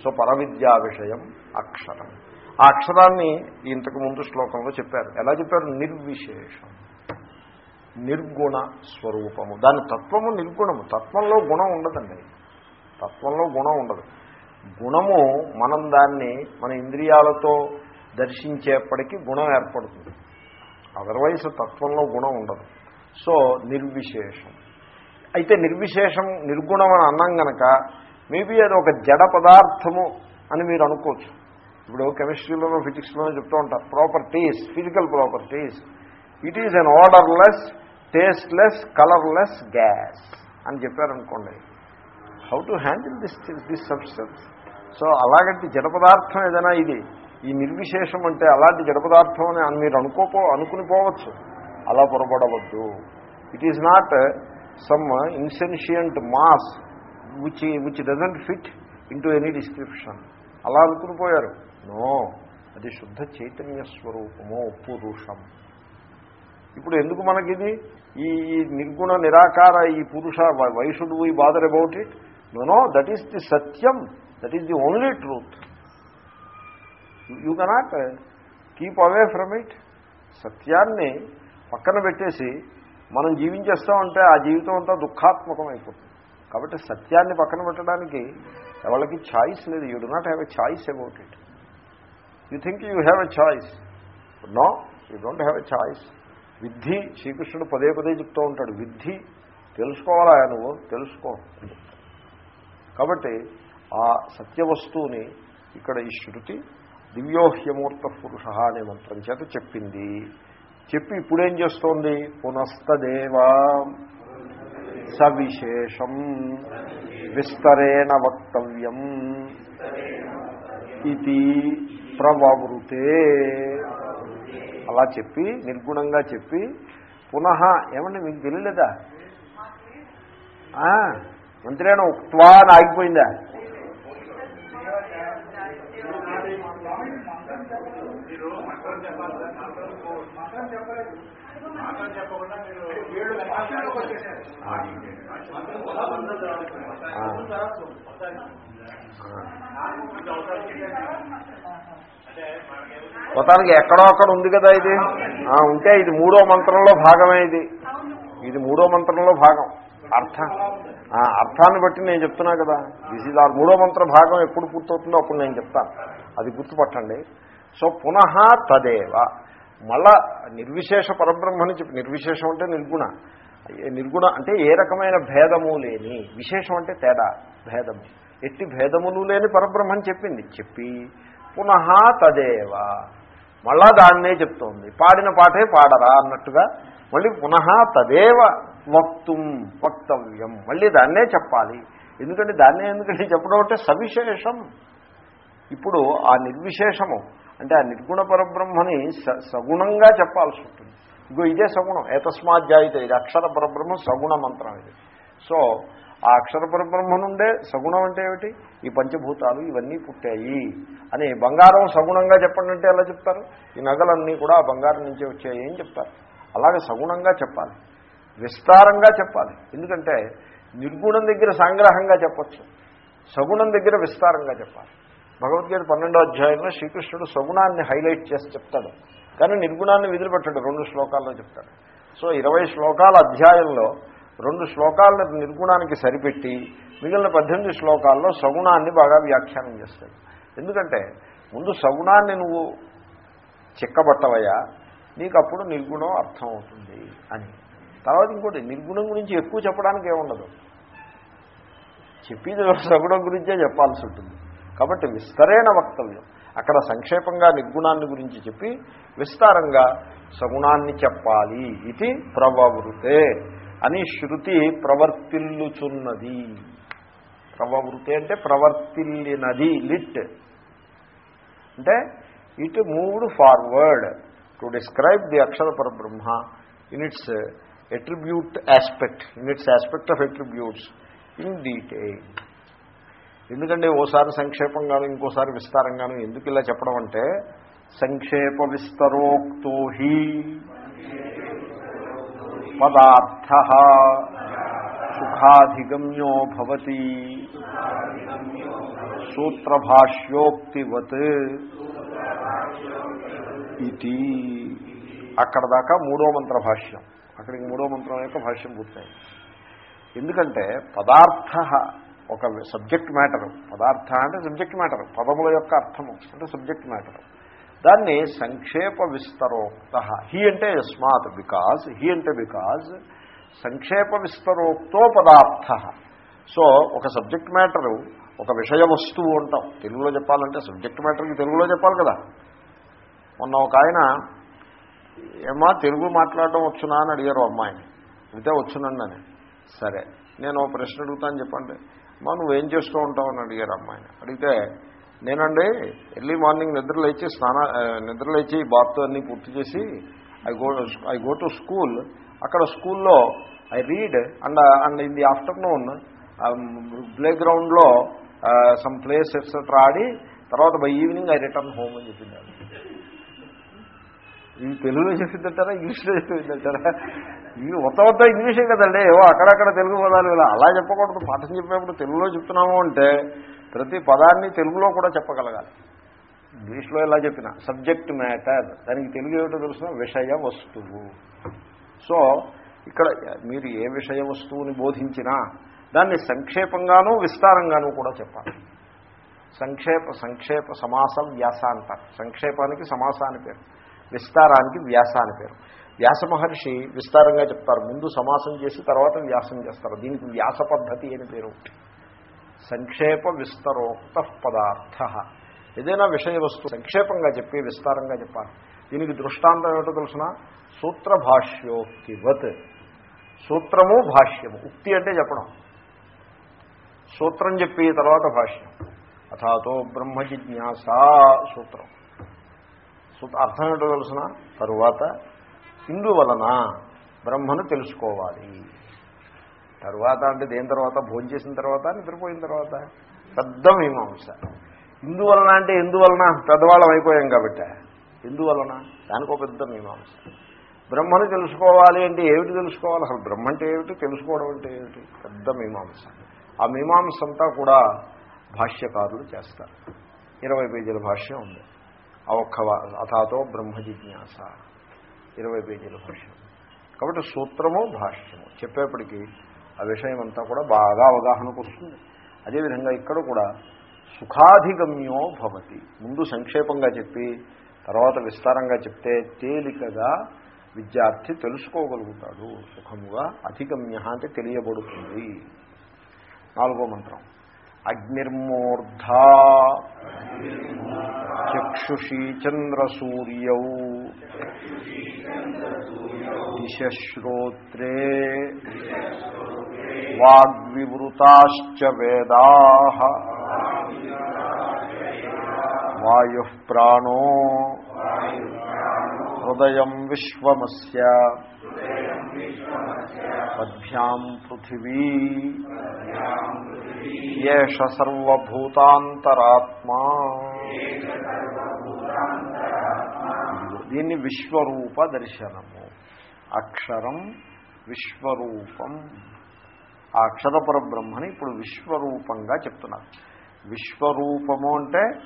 సో పరవిద్యా విషయం అక్షరం. ఆ అక్షరాన్ని ఇంతకు ముందు శ్లోకంలో చెప్పారు. ఎలా చెప్పారు? నిర్విశేషం. నిర్గుణ స్వరూపము. దాని తత్వము నిర్గుణము. తత్వంలో గుణం ఉండదండి. తత్వంలో గుణం ఉండదు. గుణము మనం దాన్ని మన ఇంద్రియాలతో దర్శించేప్పటికీ గుణం ఏర్పడుతుంది. అదర్వైజ్ తత్వంలో గుణం ఉండదు. సో నిర్విశేషం. అయితే నిర్విశేషం నిర్గుణం అని అన్నాం గనక మేబీ అది ఒక జడ పదార్థము అని మీరు అనుకోవచ్చు. ఇప్పుడు కెమిస్ట్రీలోనో ఫిజిక్స్లోనో చెప్తూ ఉంటారు. Properties physical properties it is an odourless tasteless colourless gas అని చెప్పారనుకోండి. How to handle this this substance so అలాగంటే జడ పదార్థం ఏదైనా ఇది ఈ నిర్విశేషం అంటే అలాంటి జడ పదార్థం అని మీరు అనుకోపో అనుకుని పోవచ్చు. అలా పొరపడవద్దు. It is not some insentient mass which which doesn't fit into any description అలా అనుకుని పోయారు. నో అది శుద్ధ చైతన్య స్వరూపము పురుషం. ఇప్పుడు ఎందుకు మనకిది? ఈ నిర్గుణ నిరాకార ఈ పురుష why should we bother about it? No no that is the Satyam that is the only truth you cannot keep away from it సత్యాన్ని పక్కన పెట్టేసి మనం జీవించేస్తామంటే ఆ జీవితం అంతా దుఃఖాత్మకం అయిపోతుంది. కాబట్టి సత్యాన్ని పక్కన పెట్టడానికి ఎవరికి ఛాయిస్ లేదు. You do not have a choice about it. You think you have a choice. No you don't have a choice. విద్ధి శ్రీకృష్ణుడు పదే పదే చెప్తూ ఉంటాడు విద్ధి తెలుసుకోవాలా నువ్వు? తెలుసుకో. కాబట్టి ఆ సత్యవస్తువుని ఇక్కడ ఈ శృతి దివ్యోహ్యమూర్త పురుష అనే మంత్రం చేత చెప్పింది. చెప్పి ఇప్పుడేం చేస్తోంది? పునస్తదేవా సవిశేషం విస్తరేణ వక్తవ్యం ఇది ప్రవృతే. అలా చెప్పి నిర్గుణంగా చెప్పి పునః ఏమండి మీకు తెలియలేదా ఆ, మంత్రేణ ఉక్వా అని ఆగిపోయిందా? మొత్తానికి ఎక్కడో అక్కడ ఉంది కదా ఇది. ఉంటే ఇది మూడో మంత్రంలో భాగమే ఇది. ఇది మూడో మంత్రంలో భాగం. అర్థం. అర్థాన్ని బట్టి నేను చెప్తున్నా కదా. దిస్ ఇస్ ఆర్ మూడో మంత్ర భాగం ఎప్పుడు పూర్తవుతుందో అప్పుడు నేను చెప్తాను. అది గుర్తుపట్టండి. సో పునః తదేవ. మళ్ళా నిర్విశేష పరబ్రహ్మని చెప్పి నిర్విశేషం అంటే నిర్గుణ. నిర్గుణ అంటే ఏ రకమైన భేదము లేని. విశేషం అంటే తేడా భేదము. ఎట్టి భేదములు లేని పరబ్రహ్మని చెప్పింది. చెప్పి పునః తదేవ. మళ్ళా దాన్నే చెప్తోంది. పాడిన పాటే పాడరా అన్నట్టుగా మళ్ళీ పునః తదేవ వక్తుం వక్తవ్యం. మళ్ళీ దాన్నే చెప్పాలి. ఎందుకంటే దాన్నే ఎందుకంటే చెప్పడం అంటే సవిశేషం. ఇప్పుడు ఆ నిర్విశేషము అంటే ఆ నిర్గుణ పరబ్రహ్మని స- సగుణంగా చెప్పాల్సి ఉంటుంది. ఇగో ఇదే సగుణం. ఏతస్మాధ్యాయితే ఇది అక్షర పరబ్రహ్మ సగుణ మంత్రం ఇది. సో ఆ అక్షర పరబ్రహ్మ నుండే సగుణం అంటే ఏమిటి? ఈ పంచభూతాలు ఇవన్నీ పుట్టాయి. అని బంగారం సగుణంగా చెప్పండి అంటే ఎలా చెప్తారు? ఈ నగలన్నీ కూడా ఆ బంగారం నుంచే వచ్చాయి అని చెప్తారు. అలాగే సగుణంగా చెప్పాలి. విస్తారంగా చెప్పాలి. ఎందుకంటే నిర్గుణం దగ్గర సంగ్రహంగా చెప్పచ్చు. సగుణం దగ్గర విస్తారంగా చెప్పాలి. భగవద్గీత పన్నెండో అధ్యాయంలో శ్రీకృష్ణుడు సగుణాన్ని హైలైట్ చేసి చెప్తాడు. కానీ నిర్గుణాన్ని విదిలిపెట్టాడు. రెండు శ్లోకాల్లో చెప్తాడు. సో ఇరవై శ్లోకాల అధ్యాయంలో రెండు శ్లోకాలను నిర్గుణానికి సరిపెట్టి మిగిలిన పద్దెనిమిది శ్లోకాల్లో సగుణాన్ని బాగా వ్యాఖ్యానం చేస్తాడు. ఎందుకంటే ముందు సగుణాన్ని నువ్వు చిక్కబట్టవయ్యా నీకు అప్పుడు నిర్గుణం అర్థం అవుతుంది అని. తర్వాత ఇంకోటి నిర్గుణం గురించి ఎక్కువ చెప్పడానికి ఏముండదు. చెప్పేది సగుణం గురించే చెప్పాల్సి ఉంటుంది. కాబట్టి విస్తరేణ వక్తవ్యం. అక్కడ సంక్షేపంగా నిర్గుణాన్ని గురించి చెప్పి విస్తారంగా సగుణాన్ని చెప్పాలి ఇది ప్రవవృతే అని శృతి ప్రవర్తిల్లుచున్నది. ప్రవృతి అంటే ప్రవర్తిల్లినది లిట్. అంటే it moved forward to describe the అక్షర పరబ్రహ్మ in its attribute aspect in its aspect of attributes in detail ఎందుకంటే ఓసారి సంక్షేపంగాను ఇంకోసారి విస్తారంగాను ఎందుకు ఇలా చెప్పడం అంటే సంక్షేప విస్తరోక్తో హీ. పదార్థ సుఖాధిగమ్యో భవతి. సూత్రభాష్యోక్తివత్ ఇది. అక్కడ దాకా మూడో మంత్ర భాష్యం అక్కడికి మూడో మంత్రం యొక్క భాష్యం పూర్తయింది. ఎందుకంటే పదార్థ ఒక సబ్జెక్ట్ మ్యాటర్ పదార్థ అంటే సబ్జెక్ట్ మ్యాటర్ పదముల యొక్క అర్థము. అంటే సబ్జెక్ట్ మ్యాటర్ దాన్ని సంక్షేప విస్తరోక్త. హీ అంటే యస్మాత్ బికాజ్ హీ అంటే బికాజ్ సంక్షేప విస్తరోక్తో పదార్థ. సో ఒక సబ్జెక్ట్ మ్యాటరు ఒక విషయ వస్తువు అంటాం. తెలుగులో చెప్పాలంటే సబ్జెక్ట్ మ్యాటర్కి తెలుగులో చెప్పాలి కదా. మొన్న ఒక ఆయన ఏమా తెలుగు మాట్లాడడం వచ్చునా? అని అడిగారు అమ్మాయిని. అయితే వచ్చునండి అని. సరే నేను ప్రశ్న అడుగుతాను చెప్పండి. అమ్మా నువ్వేం చేస్తూ ఉంటావు? అని అడిగారు అమ్మాయిని. అడిగితే నేనండి ఎర్లీ మార్నింగ్ నిద్ర లేచి స్నాన నిద్రలు నిద్ర లేచి బాత్ అన్నీ పూర్తి చేసి I go I go to school. అక్కడ స్కూల్లో I read and and in the afternoon play గ్రౌండ్లో సమ్ ప్లేస్ ఎట్సెట్రా ఆడి తర్వాత by evening I return home అని చెప్పింది ఇది తెలుగులో చెప్పిందంటారా? ఇంగ్లీష్లో చెప్పిందంటారా? ఇవి మొత్తం మొత్తం ఇంగ్లీషే కదండి. ఏవో అక్కడక్కడ తెలుగు పదాలు ఇలా అలా చెప్పకూడదు. పాఠం చెప్పేప్పుడు తెలుగులో చెప్తున్నాము అంటే ప్రతి పదాన్ని తెలుగులో కూడా చెప్పగలగాలి. ఇంగ్లీష్లో ఎలా చెప్పిన సబ్జెక్ట్ మ్యాటర్. దానికి తెలుగు ఏమిటో తెలుసిన? విషయ వస్తువు. సో ఇక్కడ మీరు ఏ విషయ వస్తువుని బోధించినా దాన్ని సంక్షేపంగానూ విస్తారంగానూ కూడా చెప్పాలి. సంక్షేప సంక్షేప సమాసం వ్యాస అంటారు సంక్షేపానికి సమాస అని పేరు. విస్తారానికి వ్యాస అని పేరు. వ్యాస మహర్షి విస్తారంగా చెప్తారు. ముందు సమాసం చేసి తర్వాత వ్యాసం చేస్తారు. దీనికి వ్యాస పద్ధతి అని పేరు. సంక్షేప విస్తరోక్త పదార్థ ఏదైనా విషయ వస్తువు సంక్షేపంగా చెప్పి విస్తారంగా చెప్పాలి. దీనికి దృష్టాంతం ఏమిటో తెలుసిన? సూత్ర భాష్యోక్తివత్ సూత్రము భాష్యము. ఉక్తి అంటే చెప్పడం. సూత్రం చెప్పి తర్వాత భాష్యం. అథాతో బ్రహ్మ జిజ్ఞాస సూత్రం. సూత్ర అర్థం ఏంటో తెలుసిన? తరువాత ఇందువలన బ్రహ్మను తెలుసుకోవాలి. తర్వాత అంటే దేని తర్వాత? భోజనం చేసిన తర్వాత నిద్రపోయిన తర్వాత. పెద్ద మీమాంస. ఇందువలన అంటే ఎందువలన? పెద్దవాళ్ళం అయిపోయాం కాబట్టి. ఎందువలన? దానికి ఒక పెద్ద మీమాంస. బ్రహ్మను తెలుసుకోవాలి అంటే ఏమిటి తెలుసుకోవాలి? అసలు బ్రహ్మ అంటే ఏమిటి? తెలుసుకోవడం అంటే ఏమిటి? పెద్ద మీమాంస. ఆ మీమాంస అంతా కూడా భాష్యకారులు చేస్తారు. ఇరవై పేజీల భాష్యం ఉంది. ఆ ఒక్క అథాతో బ్రహ్మ జిజ్ఞాస. ఇరవై పేజీల భాష్యం. కాబట్టి సూత్రము భాష్యము. చెప్పేప్పటికీ ఆ విషయం అంతా కూడా బాగా అవగాహనకు వస్తుంది. అదేవిధంగా ఇక్కడ కూడా సుఖాధిగమ్యో భవతి. ముందు సంక్షేపంగా చెప్పి తర్వాత విస్తారంగా చెప్తే తేలికగా విద్యార్థి తెలుసుకోగలుగుతాడు. సుఖముగా అధిగమ్య అంటే తెలియబడుతుంది. నాలుగో మంత్రం. అగ్నిర్మూర్ధ చక్షుషీ చంద్రసూర్యౌ దిశ్రోత్రే వాగ్వివృతాశ్చ వేదా. వాయు ప్రాణో హృదయం విశ్వమస్ పద్భ్యాం పృథివీ. ఏష సర్వభూతాంతరాత్మా. దీన్ని విశ్వరూప దర్శనము. అక్షరం విశ్వరూపం. ఆ అక్షరపర బ్రహ్మని ఇప్పుడు విశ్వరూపంగా చెప్తున్నారు. విశ్వరూపము అంటే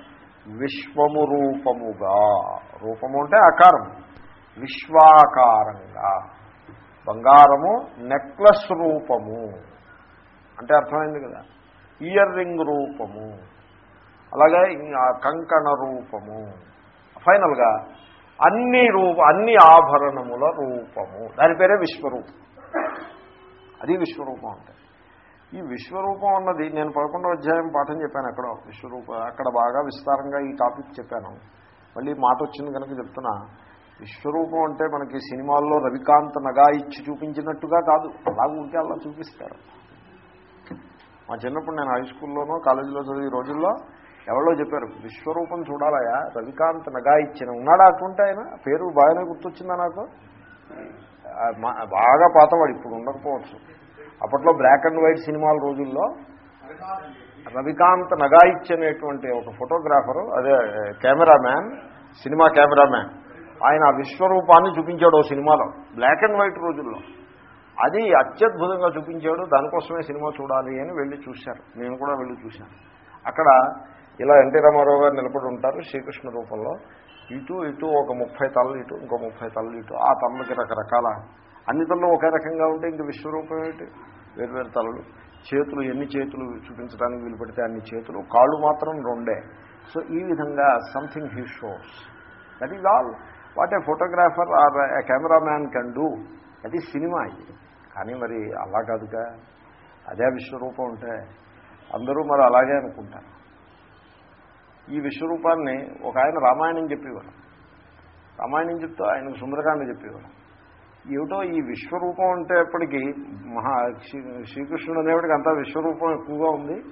విశ్వము రూపముగా. రూపము అంటే ఆకారం. విశ్వాకారంగా. బంగారము నెక్లెస్ రూపము. అంటే అర్థమైంది కదా. ఇయర్ రింగ్ రూపము. అలాగే కంకణ రూపము. ఫైనల్గా అన్ని రూప అన్ని ఆభరణముల రూపము. దాని పేరే విశ్వరూపం. అది విశ్వరూపం అంటే. ఈ విశ్వరూపం అన్నది నేను పదకొండో అధ్యాయం పాఠం చెప్పాను ఎక్కడ. విశ్వరూప అక్కడ బాగా విస్తారంగా ఈ టాపిక్ చెప్పాను. మళ్ళీ మాట వచ్చింది కనుక చెప్తున్నా. విశ్వరూపం అంటే మనకి సినిమాల్లో రవికాంత్ నగా ఇచ్చి చూపించినట్టుగా కాదు. అలా ఉంటే అలా చూపిస్తారు. మా చిన్నప్పుడు నేను హై స్కూల్లోనో కాలేజీలో చదివే రోజుల్లో ఎవరో చెప్పారు విశ్వరూపం చూడాలయా రవికాంత్ నగా ఇచ్చిన. ఉన్నాడా అటువంటి ఆయన? పేరు బాగానే గుర్తొచ్చిందా నాకు? బాగా పాతవాడు ఇప్పుడు ఉండకపోవచ్చు. అప్పట్లో బ్లాక్ అండ్ వైట్ సినిమాల రోజుల్లో రవికాంత్ నగాయిచ్ అనేటువంటి ఒక ఫోటోగ్రాఫరు అదే కెమెరామ్యాన్ సినిమా కెమెరామ్యాన్. ఆయన విశ్వరూపాన్ని చూపించాడు ఓ సినిమాలో బ్లాక్ అండ్ వైట్ రోజుల్లో. అది అత్యద్భుతంగా చూపించాడు దానికోసమే సినిమా చూడాలి అని వెళ్ళి చూశారు. నేను కూడా వెళ్ళి చూశాను. అక్కడ ఇలా ఎన్టీ రామారావు గారు నిలబడి ఉంటారు శ్రీకృష్ణ రూపంలో. ఇటు ఇటు ఒక ముప్పై తలలు ఇటు ఇంకో ముప్పై తలలు ఇటు ఆ తలకి రకరకాల అన్ని తలలు ఒకే రకంగా ఉంటే ఇంక విశ్వరూపం ఏంటి వేరువేరు తలలు. చేతులు ఎన్ని చేతులు చూపించడానికి వీలు పెడితే అన్ని చేతులు. కాళ్ళు మాత్రం రెండే. సో ఈ విధంగా something he shows that is all what a photographer or a cameraman can do అది సినిమా ఇది. కానీ మరి అలా కాదుగా. అదే విశ్వరూపం ఉంటే అందరూ మరి అలాగే అనుకుంటారు. ఈ విశ్వరూపాన్ని ఒక ఆయన రామాయణం చెప్పేవారు. రామాయణం చెప్తూ ఆయనకు సుందరకాండ చెప్పేవారు. ఏమిటో ఈ విశ్వరూపం అంటే ఎప్పటికీ మహా శ్రీ- శ్రీకృష్ణుడు అనేవాడికి అంతా విశ్వరూపం ఎక్కువగా ఉంది.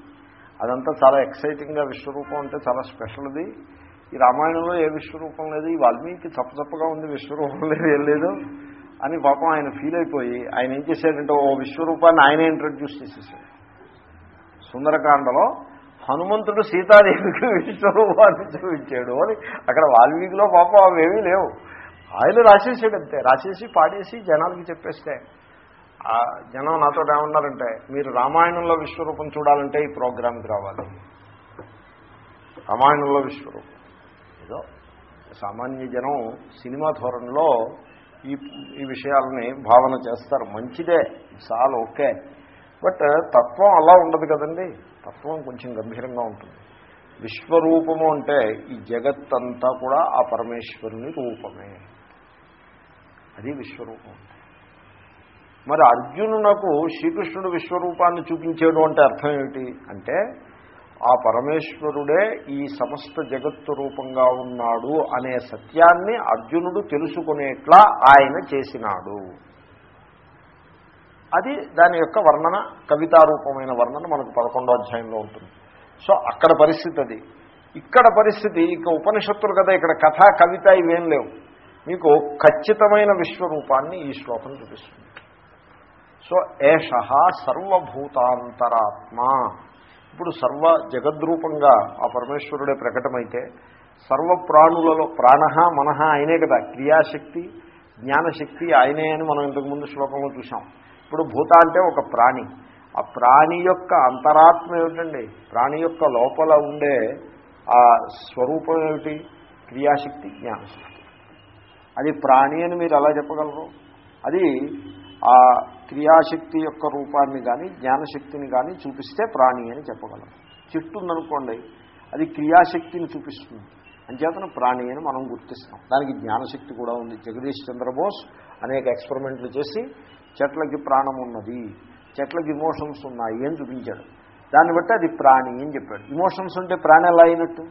అదంతా చాలా ఎక్సైటింగ్గా విశ్వరూపం అంటే చాలా స్పెషల్ది ఈ రామాయణంలో ఏ విశ్వరూపం లేదు ఈ వాల్మీకి చప్పచప్పగా ఉంది విశ్వరూపం లేదు ఏం లేదు అని పాపం ఆయన ఫీల్ అయిపోయి ఆయన ఏం చేశాడంటే ఓ విశ్వరూపాన్ని ఆయనే ఇంట్రడ్యూస్ చేసేసాడు. సుందరకాండలో హనుమంతుడు సీతాదేవికి విశ్వరూపాన్ని చూపించాడు అని అక్కడ వాల్మీకిలో పాపం అవేమీ లేవు. ఆయన రాసేసాడు అంతే రాసేసి పాడేసి జనాలకి చెప్పేస్తే ఆ జనం నాతో ఏమన్నారంటే మీరు రామాయణంలో విశ్వరూపం చూడాలంటే ఈ ప్రోగ్రామ్కి రావాలి. రామాయణంలో విశ్వరూపం. ఏదో సామాన్య జనం సినిమా ధోరణిలో ఈ ఈ విషయాలని భావన చేస్తారు. మంచిదే చాలా ఓకే. బట్ తత్వం అలా ఉండదు కదండి. తత్వం కొంచెం గంభీరంగా ఉంటుంది. విశ్వరూపము అంటే ఈ జగత్తంతా కూడా ఆ పరమేశ్వరుని రూపమే. అది విశ్వరూపం. మరి అర్జునునకు శ్రీకృష్ణుడు విశ్వరూపాన్ని చూపించాడు అంటే అర్థం ఏమిటి? అంటే ఆ పరమేశ్వరుడే ఈ సమస్త జగత్తు రూపంగా ఉన్నాడు అనే సత్యాన్ని అర్జునుడు తెలుసుకునేట్లా ఆయన చేసినాడు. అది దాని యొక్క వర్ణన కవితారూపమైన వర్ణన మనకు పదకొండో అధ్యాయంలో ఉంటుంది. సో అక్కడ పరిస్థితి అది. ఇక్కడ పరిస్థితి ఇక ఉపనిషత్తులు కదా ఇక్కడ కథ కవిత ఇవేం లేవు. మీకు ఖచ్చితమైన విశ్వరూపాన్ని ఈ శ్లోకం చూపిస్తుంది. సో ఏష సర్వభూతాంతరాత్మ. ఇప్పుడు సర్వ జగద్రూపంగా ఆ పరమేశ్వరుడే ప్రకటమైతే సర్వ ప్రాణులలో ప్రాణ మనహ ఆయనే కదా. క్రియాశక్తి జ్ఞానశక్తి ఆయనే అని మనం ఇంతకుముందు శ్లోకంలో చూసాం ఇప్పుడు భూత అంటే ఒక ప్రాణి. ఆ ప్రాణి యొక్క అంతరాత్మ ఏమిటండి? ప్రాణి యొక్క లోపల ఉండే ఆ స్వరూపం ఏమిటి? క్రియాశక్తి జ్ఞానశక్తి. అది ప్రాణి అని మీరు ఎలా చెప్పగలరు? అది ఆ క్రియాశక్తి యొక్క రూపాన్ని కానీ జ్ఞానశక్తిని కానీ చూపిస్తే ప్రాణి అని చెప్పగలం. చెట్టు ఉందనుకోండి అది క్రియాశక్తిని చూపిస్తుంది. అంచేతన ప్రాణి అని మనం గుర్తిస్తాం. దానికి జ్ఞానశక్తి కూడా ఉంది. జగదీష్ చంద్రబోస్ అనేక ఎక్స్పెరిమెంట్లు చేసి చెట్లకి ప్రాణం ఉన్నది చెట్లకి ఇమోషన్స్ ఉన్నాయి అని చూపించాడు. దాన్ని బట్టి అది ప్రాణి అని చెప్పాడు. ఇమోషన్స్ ఉంటే ప్రాణం ఎలా అయినట్టు?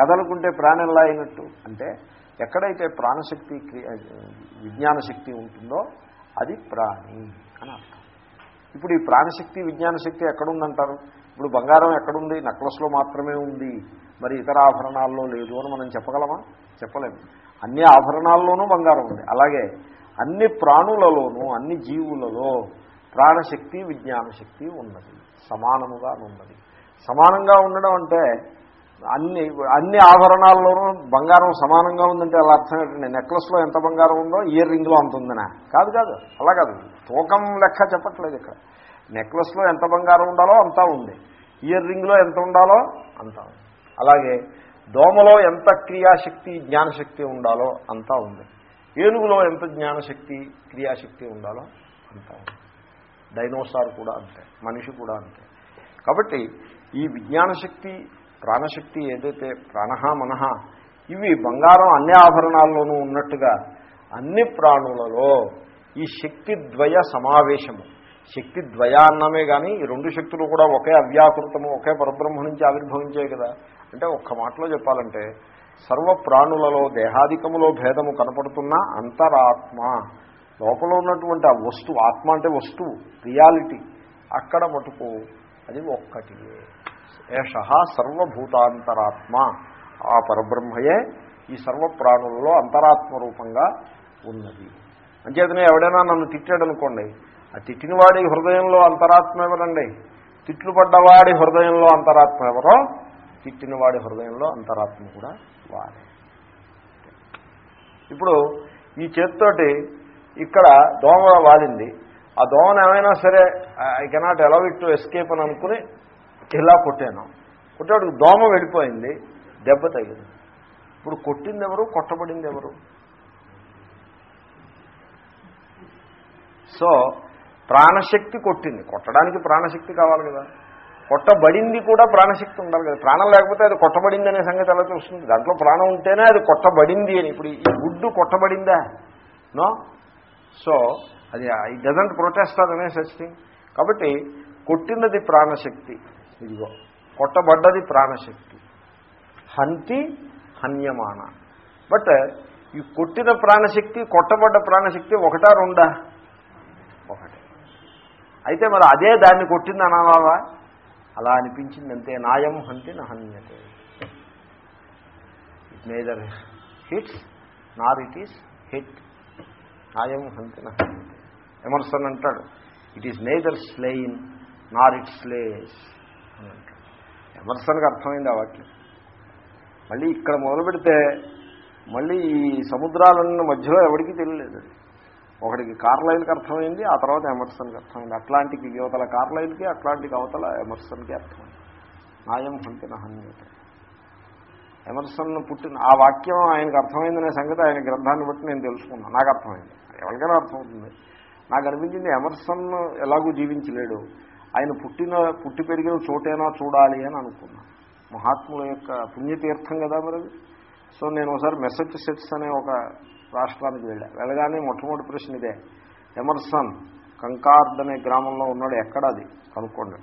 కదలకుంటే ప్రాణం ఎలా అయినట్టు? అంటే ఎక్కడైతే ప్రాణశక్తి విజ్ఞాన శక్తి ఉంటుందో అది ప్రాణి అని అర్థం. ఇప్పుడు ఈ ప్రాణశక్తి విజ్ఞాన శక్తి ఎక్కడుందంటారు? ఇప్పుడు బంగారం ఎక్కడుంది? నక్లస్లో మాత్రమే ఉంది. మరి ఇతర ఆభరణాల్లో లేదు అని మనం చెప్పగలమా? చెప్పలేము. అన్ని ఆభరణాల్లోనూ బంగారం ఉంది. అలాగే అన్ని ప్రాణులలోనూ అన్ని జీవులలో ప్రాణశక్తి విజ్ఞాన శక్తి ఉన్నది. సమానముగా ఉన్నది. సమానంగా ఉండడం అంటే అన్ని అన్ని ఆభరణాల్లోనూ బంగారం సమానంగా ఉందంటే అలా అర్థం ఏంటండి నెక్లెస్లో ఎంత బంగారం ఉందో ఇయర్ రింగ్లో అంత ఉందనా? కాదు కాదు అలా కాదు. తూకం లెక్క చెప్పట్లేదు ఇక్కడ. నెక్లెస్లో ఎంత బంగారం ఉండాలో అంతా ఉంది. ఇయర్ రింగ్లో ఎంత ఉండాలో అంతా ఉంది. అలాగే దోమలో ఎంత క్రియాశక్తి జ్ఞానశక్తి ఉండాలో అంతా ఉంది. ఏనుగులో ఎంత జ్ఞానశక్తి క్రియాశక్తి ఉండాలో అంత. డైనోసార్ కూడా అంతే మనిషి కూడా అంతే. కాబట్టి ఈ విజ్ఞానశక్తి ప్రాణశక్తి ఏదైతే ప్రాణహ మనహ ఇవి బంగారం అన్ని ఆభరణాల్లోనూ ఉన్నట్టుగా అన్ని ప్రాణులలో ఈ శక్తి ద్వయ సమావేశము. శక్తి ద్వయాన్నమే కానీ ఈ రెండు శక్తులు కూడా ఒకే అవ్యాకృతము ఒకే పరబ్రహ్మ నుంచి ఆవిర్భవించాయి కదా. అంటే ఒక్క మాటలో చెప్పాలంటే సర్వ ప్రాణులలో దేహాధికములో భేదము కనపడుతున్నా అంతరాత్మ. లోపల ఉన్నటువంటి ఆ వస్తువు ఆత్మ అంటే వస్తువు రియాలిటీ అక్కడ మటుకు అది ఒక్కటి. ఏష సర్వభూతాంతరాత్మ. ఆ పరబ్రహ్మయే ఈ సర్వ ప్రాణులలో అంతరాత్మ రూపంగా ఉన్నది. అంచేతనే ఎవడైనా నన్ను తిట్టాడు అనుకోండి ఆ తిట్టినవాడి హృదయంలో అంతరాత్మ ఎవరండి? తిట్లు పడ్డవాడి హృదయంలో అంతరాత్మ ఎవరో? తిట్టినవాడి హృదయంలో అంతరాత్మ కూడా వాడే ఇప్పుడు ఈ చేత్తోటి ఇక్కడ దోమ వాలింది. ఆ దోమను ఏమైనా సరే I cannot allow it to escape అని అనుకుని ఇలా కొట్టాను. కొట్టాడు దోమ వెళ్ళిపోయింది దెబ్బ తగిలింది. ఇప్పుడు కొట్టింది ఎవరు కొట్టబడింది ఎవరు సో ప్రాణశక్తి కొట్టింది. కొట్టడానికి ప్రాణశక్తి కావాలి కదా. కొట్టబడింది కూడా ప్రాణశక్తి ఉండాలి కదా. ప్రాణం లేకపోతే అది కొట్టబడింది అనే సంగతి ఎలా చూస్తుంది దాంట్లో ప్రాణం ఉంటేనే అది కొట్టబడింది అని. ఇప్పుడు ఈ గుడ్డు కొట్టబడిందా? నో? సో అది ఈ డజంట్ ప్రొటెస్ట్ అనే సచ్ థింగ్ కాబట్టి కొట్టినది ప్రాణశక్తి. ఇదిగో కొట్టబడ్డది ప్రాణశక్తి. హంతి హన్యమాన. బట్ ఈ కొట్టిన ప్రాణశక్తి కొట్టబడ్డ ప్రాణశక్తి ఒకటా రెండా? ఒకటి. అయితే మరి అదే దాన్ని కొట్టింది అనాలా అలా అనిపించింది అంతే నాయం హంతి నహన్యతే. It neither hits nor it is hit నాయం హంతి నహన్యతే. ఎమర్సన్ అంటాడు it is neither slain nor it slays అని అంటాడు. ఎమర్సన్కి అర్థమైంది ఆ వాక్యం. మళ్ళీ ఇక్కడ మొదలు పెడితే మళ్ళీ ఈ సముద్రాలన్న మధ్యలో ఎవరికి తెలియలేదు ఒకడికి ఒకటికి కార్లైల్కి అర్థమైంది ఆ తర్వాత ఎమర్సన్కి అర్థమైంది. అట్లాంటికి యువతల కార్లైల్కి అట్లాంటికి అవతల ఎమర్సన్కి అర్థమైంది. నాయం హంతి నహన్యత ఎమర్సన్ పుట్టిన ఆ వాక్యం ఆయనకు అర్థమైందనే సంగతి ఆయన గ్రంథాన్ని బట్టి నేను తెలుసుకున్నాను. నాకు అర్థమైంది. ఎవరికైనా అర్థమవుతుంది. నాకు అనిపించింది ఎమర్సన్ ఎలాగూ జీవించలేడు. ఆయన పుట్టిన పుట్టి పెరిగిన చోటైనా చూడాలి అని అనుకున్నాను మహాత్ముల యొక్క పుణ్యతీర్థం కదా మరి సో నేను ఒకసారి మెసేజ్ సెట్స్ అనే ఒక రాష్ట్రానికి వెళ్ళా. వెళ్ళగానే మొట్టమొదటి ప్రశ్న ఇదే. ఎమర్సన్ కంకార్డ్ అనే గ్రామంలో ఉన్నాడు. ఎక్కడ అది? కనుక్కోండి.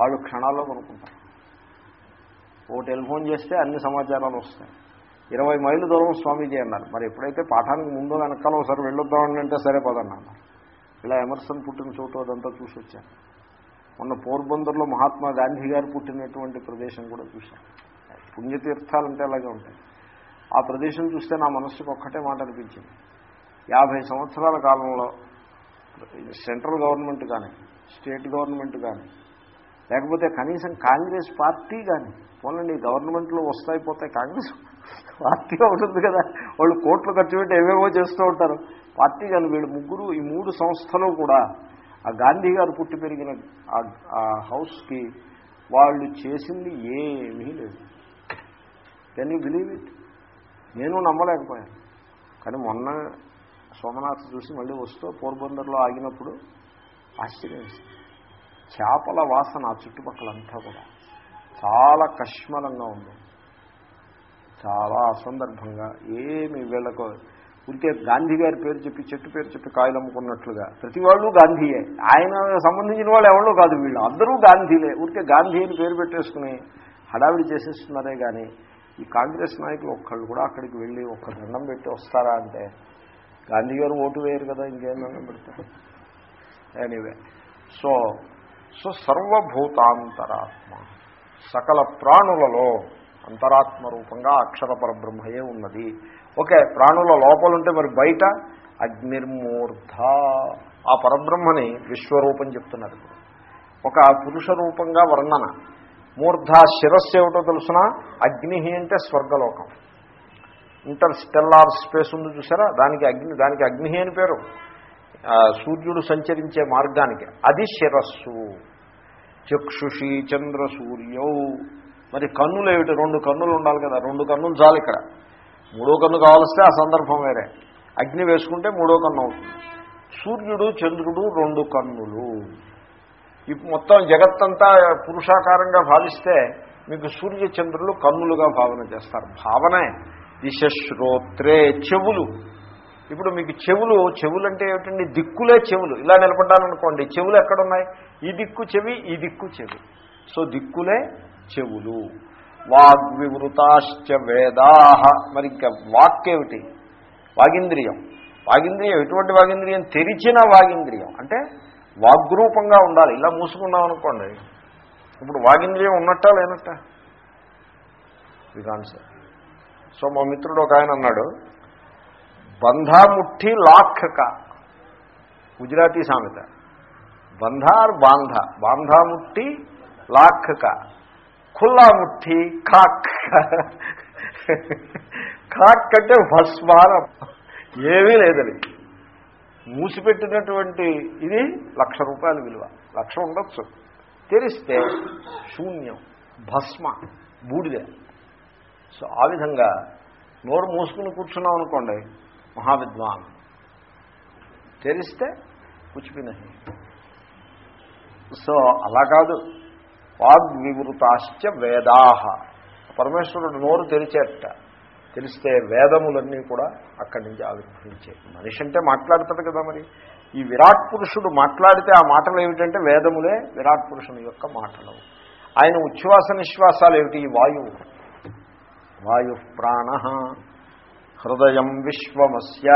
వాళ్ళు క్షణాల్లో కనుక్కుంటారు. ఓ టెలిఫోన్ చేస్తే అన్ని సమాచారాలు వస్తాయి. ఇరవై మైళ్ళు దూరం స్వామీజీ అన్నారు. మరి ఎప్పుడైతే పాఠానికి ముందు వెనకాల ఒకసారి వెళ్ళొద్దామని అంటే సరే పదన్నా ఇలా ఎమర్సన్ పుట్టిన చోటు అదంతా చూసి వచ్చాను. మొన్న పోర్బందర్లో మహాత్మా గాంధీ గారు పుట్టినటువంటి ప్రదేశం కూడా చూశాం పుణ్యతీర్థాలంటే అలాగే ఉంటాయి. ఆ ప్రదేశం చూస్తే నా మనస్సుకు ఒక్కటే మాట అనిపించింది. యాభై సంవత్సరాల కాలంలో సెంట్రల్ గవర్నమెంట్ కానీ స్టేట్ గవర్నమెంట్ కానీ లేకపోతే కనీసం కాంగ్రెస్ పార్టీ కానీ పోలండి గవర్నమెంట్లో వస్తాయి పోతాయి కాంగ్రెస్ పార్టీ ఉంటుంది కదా వాళ్ళు కోట్లు ఖర్చు పెట్టి ఏవేవో చేస్తూ ఉంటారు. పార్టీ కానీ వీళ్ళు ముగ్గురు ఈ మూడు సంస్థలు కూడా ఆ గాంధీ గారు పుట్టి పెరిగిన ఆ హౌస్కి వాళ్ళు చేసింది ఏమీ లేదు. కెన్ యూ బిలీవ్ ఇట్ నేను నమ్మలేకపోయాను. కానీ మొన్న సోమనాథ్ చూసి మళ్ళీ వస్తూ పోర్బందర్లో ఆగినప్పుడు ఆశ్చర్యం చేపల వాసన ఆ చుట్టుపక్కలంతా కూడా చాలా కష్మలంగా ఉంది. చాలా అసందర్భంగా ఏమి వీళ్ళకు ఉంటే గాంధీ గారి పేరు చెప్పి చెట్టు పేరు చెప్పి కాయలు అమ్ముకున్నట్లుగా ప్రతి వాళ్ళు గాంధీయే. ఆయన సంబంధించిన వాళ్ళు ఎవరో కాదు వీళ్ళు. అందరూ గాంధీలే. ఉంటే గాంధీ అని పేరు పెట్టేసుకుని హడావిడి చేసేస్తున్నారే కానీ ఈ కాంగ్రెస్ నాయకులు ఒక్కళ్ళు కూడా అక్కడికి వెళ్ళి ఒక్క దండం పెట్టి వస్తారా అంటే గాంధీ గారు ఓటు వేయరు కదా ఇంకేం దండం పెడతారు? ఎనీవే సో సో సర్వభూతాంతరాత్మ సకల ప్రాణులలో అంతరాత్మ రూపంగా అక్షర పరబ్రహ్మయే ఉన్నది. ఓకే ప్రాణుల లోపలుంటే మరి బయట అగ్నిర్మూర్ధ. ఆ పరబ్రహ్మని విశ్వరూపం చెప్తున్నారు ఒక పురుష రూపంగా వర్ణన. మూర్ధ శిరస్సు ఏమిటో తెలుసిన? అగ్ని అంటే స్వర్గలోకం. ఇంటర్ స్టెల్లార్ స్పేస్ ఉంది చూసారా? దానికి అగ్ని దానికి అగ్ని అని పేరు. సూర్యుడు సంచరించే మార్గానికి. అది శిరస్సు. చక్షుషి చంద్ర సూర్యౌ. మరి కన్నులు ఏమిటి? రెండు కన్నులు ఉండాలి కదా. రెండు కన్నులు చాలు ఇక్కడ. మూడో కన్ను కావాల్స్తే ఆ సందర్భం వేరే. అగ్ని వేసుకుంటే మూడో కన్ను అవుతుంది. సూర్యుడు చంద్రుడు రెండు కన్నులు. ఇప్పుడు మొత్తం జగత్తంతా పురుషాకారంగా భావిస్తే మీకు సూర్య చంద్రులు కన్నులుగా భావన చేస్తారు. భావనే. దిశ శ్రోత్రే చెవులు. ఇప్పుడు మీకు చెవులు చెవులు అంటే ఏమిటండి? దిక్కులే చెవులు. ఇలా నిలబడ్డాననుకోండి చెవులు ఎక్కడున్నాయి? ఈ దిక్కు చెవి ఈ దిక్కు చెవి. సో దిక్కులే చెవులు. వాగ్వివృతాశ్చ వేదాహ మరి ఇంకా వాక్ ఏమిటి వాగింద్రియం. వాగింద్రియం ఎటువంటి వాగింద్రియం? తెరిచిన వాగింద్రియం. అంటే వాగ్రూపంగా ఉండాలి. ఇలా మూసుకున్నాం అనుకోండి ఇప్పుడు వాగింద్రియం ఉన్నట్టా లేనట్ట? ఆన్సర్ సో మా మిత్రుడు ఒక ఆయన అన్నాడు బంధాముఠి లాఖక గుజరాతీ సామెత. బంధార్ బాంధ? బాంధాముట్టి లాఖక ఖుల్లా కాక్ ఖాక్ అంటే భస్మానం. ఏమీ లేదని మూసిపెట్టినటువంటి ఇది లక్ష రూపాయల విలువ. లక్ష ఉండొచ్చు. తెరిస్తే శూన్యం భస్మ బూడిద. సో ఆ విధంగా నోరు మూసుకుని కూర్చున్నాం అనుకోండి మహావిద్వాన్. తెరిస్తే కూర్చుపినహి సో అలా కాదు. వాగ్వివృతాశ్చ వేదాహ. పరమేశ్వరుడు నోరు తెరిచేట. తెలిస్తే వేదములన్నీ కూడా అక్కడి నుంచి ఆవిర్భవించాయి మనిషి అంటే మాట్లాడతాడు కదా మరి. ఈ విరాట్ పురుషుడు మాట్లాడితే ఆ మాటలు ఏమిటంటే వేదములే విరాట్ పురుషుని యొక్క మాటలు. ఆయన ఉచ్ఛ్వాస నిశ్వాసాలు ఏమిటి? వాయువు. వాయు ప్రాణ. హృదయం విశ్వమస్య.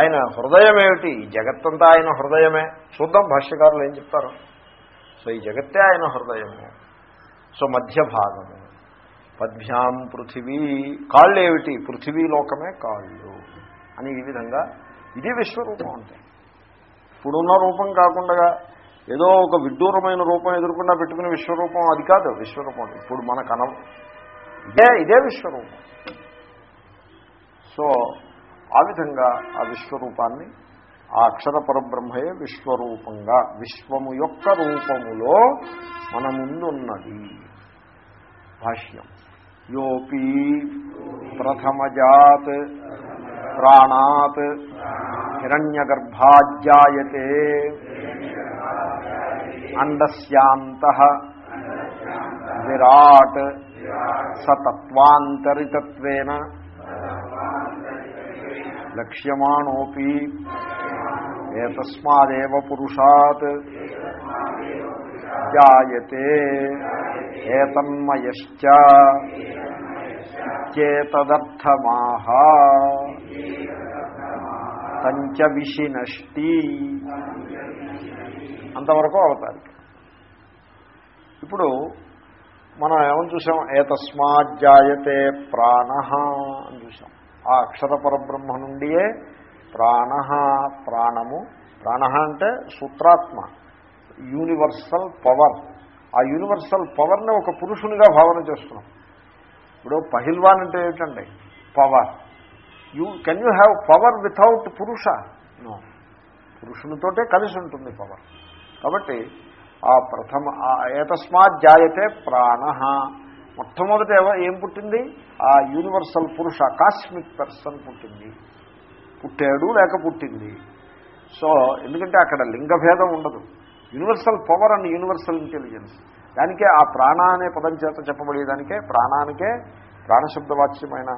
ఆయన హృదయం ఏమిటి? జగత్తంతా ఆయన హృదయమే. చూద్దాం భాష్యకారులు ఏం చెప్తారు. సో ఈ జగత్తే ఆయన హృదయము. సో మధ్య భాగము పద్భ్యాం పృథివీ. కాళ్ళు ఏమిటి పృథివీ లోకమే కాళ్ళు అని ఈ విధంగా ఇది విశ్వరూపం అంటే. ఇప్పుడున్న రూపం కాకుండా ఏదో ఒక విడ్డూరమైన రూపం ఎదుర్కొన్నా పెట్టుకునే విశ్వరూపం అది కాదు విశ్వరూపం ఇప్పుడు మన కనం ఇదే ఇదే విశ్వరూపం. సో ఆ విధంగా ఆ విశ్వరూపాన్ని ఆ అక్షర పరబ్రహ్మయే విశ్వరూపంగా విశ్వము యొక్క రూపములో మన ముందున్నది. భాష్యం. యోపి ప్రథమజాత్ ప్రాణాత్ హిరణ్యగర్భాజాయతే అండస్యాంత విరాట్ సతత్వాంతరితత్వేన లక్ష్యమాణోపి ఏతస్మాదేవ పురుషాత్ జాయతే ఏతన్మయశ్చ చేతదర్థమాహ పంచ విషినష్టి అంతవరకు అవుతారు। ఇప్పుడు మనం ఏమని చూసాం? ఏతస్మాజ్జాయతే ప్రాణ అని చూసాం. ఆ అక్షర పరబ్రహ్మ నుండియే ప్రాణ ప్రాణము. ప్రాణ అంటే సూత్రాత్మ యూనివర్సల్ పవర్. ఆ యూనివర్సల్ పవర్ని ఒక పురుషునిగా భావన చేస్తున్నాం. ఇప్పుడు పహిల్వాన్ అంటే ఏమిటండి power. You can you have power without పురుష? నో. పురుషునితోటే కలిసి ఉంటుంది పవర్. కాబట్టి ఆ ప్రథమ ఏతస్మాత్ జాయతే ప్రాణ. మొట్టమొదట ఏం పుట్టింది? ఆ యూనివర్సల్ పురుష కాస్మిక్ పర్సన్ పుట్టింది. పుట్టాడు లేక పుట్టింది. సో ఎందుకంటే అక్కడ లింగభేదం ఉండదు. Universal power and universal intelligence. దానికే ఆ ప్రాణ అనే పదం చేత చెప్పబడేదానికే ప్రాణానికే ప్రాణశబ్దవాచ్యమైన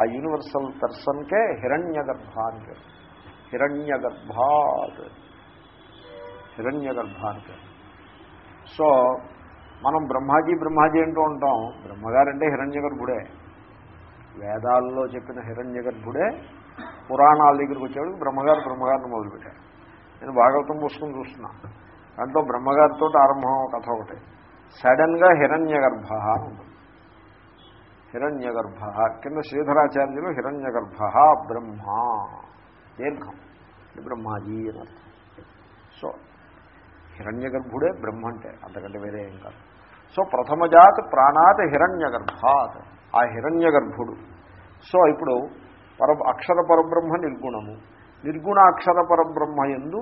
ఆ యూనివర్సల్ పర్సన్కే హిరణ్య గర్భ అని పేరు హిరణ్య గర్భాత్ హిరణ్య గర్భ అని పేరు సో మనం బ్రహ్మాజీ బ్రహ్మాజీ అంటూ ఉంటాం. బ్రహ్మగారంటే హిరణ్య గర్భుడే వేదాల్లో చెప్పిన హిరణ్య గర్భుడే పురాణాల దగ్గరికి వచ్చేవాడికి బ్రహ్మగారు బ్రహ్మగారిని మొదలుపెట్టాడు నేను భాగవతం పుస్తకం చూస్తున్నా. దాంట్లో బ్రహ్మగారితో ఆరంభం కథ ఒకటి. సడన్గా హిరణ్య గర్భ ఉంటుంది హిరణ్య గర్భ కింద శ్రీధరాచార్యులు హిరణ్య గర్భ బ్రహ్మ దీర్ఘం. బ్రహ్మాజీ అని అర్థం. సో హిరణ్య గర్భుడే బ్రహ్మ అంటే అంతకంటే వేరే ఏం కాదు. సో ప్రథమజాత్ ప్రాణాత్ హిరణ్య గర్భాత్ ఆ హిరణ్య గర్భుడు సో ఇప్పుడు పర అక్షర పరబ్రహ్మ నిర్గుణము. నిర్గుణ అక్షర పరబ్రహ్మ ఎందు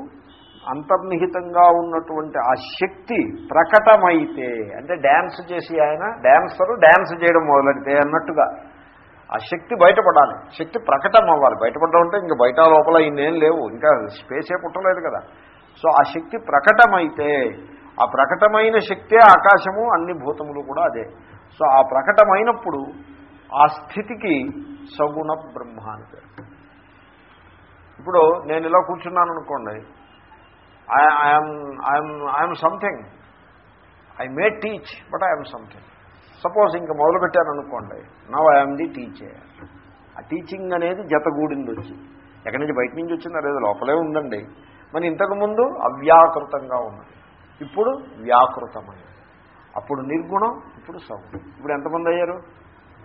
అంతర్నిహితంగా ఉన్నటువంటి ఆ శక్తి ప్రకటమైతే అంటే డ్యాన్స్ చేసి ఆయన డ్యాన్సరు డ్యాన్స్ చేయడం మొదలెడితే అన్నట్టుగా ఆ శక్తి బయటపడాలి. శక్తి ప్రకటం అవ్వాలి బయటపడడం అంటే ఇంకా బయట లోపల ఇన్నేం లేవు. ఇంకా స్పేసే పుట్టలేదు కదా. సో ఆ శక్తి ప్రకటమైతే ఆ ప్రకటమైన శక్తే ఆకాశము అన్ని భూతములు కూడా అదే. సో ఆ ప్రకటమైనప్పుడు ఆ స్థితికి సగుణ బ్రహ్మ అని పేరు ఇప్పుడు నేను ఇలా కూర్చున్నాను అనుకోండి I'm I'm I'm something I may teach but I'm something suppose ఇంకా మొదలుపెట్టారనుకోండి నవ్ ఐఎమ్ ది టీచర్ ఆ టీచింగ్ అనేది జతగూడింది వచ్చి ఎక్కడి నుంచి బయట నుంచి వచ్చిందో లేదు లోపలే ఉందండి. మరి ఇంతకుముందు అవ్యాకృతంగా ఉన్నది. ఇప్పుడు వ్యాకృతమైనది అప్పుడు నిర్గుణం ఇప్పుడు సగుణం. ఇప్పుడు ఎంతమంది అయ్యారు?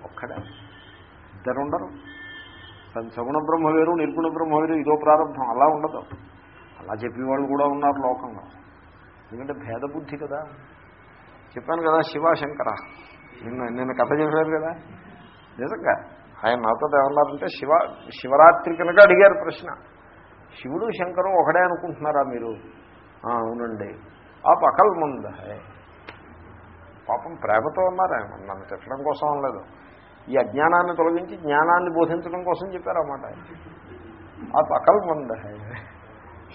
ఒక్కడే. ఇద్దరు ఉండరు సగుణ బ్రహ్మ వేరు నిర్గుణ బ్రహ్మ వేరు ఇదో ప్రారంభం. అలా ఉండదు. అలా చెప్పేవాళ్ళు కూడా ఉన్నారు లోకంలో. ఎందుకంటే భేదబుద్ధి కదా. చెప్పాను కదా శివశంకర నిన్న నిన్న కథ చెప్పారు కదా. నిజంగా ఆయన నాతో ఏమన్నారంటే శివ శివరాత్రి కనుక అడిగారు ప్రశ్న. శివుడు శంకరు ఒకడే అనుకుంటున్నారా మీరు? అవునండి. ఆ పకల్ ముందు హై పాపం ప్రేమతో ఉన్నారు ఆయన నన్ను తిట్టడం కోసం అనలేదు. ఈ అజ్ఞానాన్ని తొలగించి జ్ఞానాన్ని బోధించడం కోసం చెప్పారన్నమాట. ఆ పకల్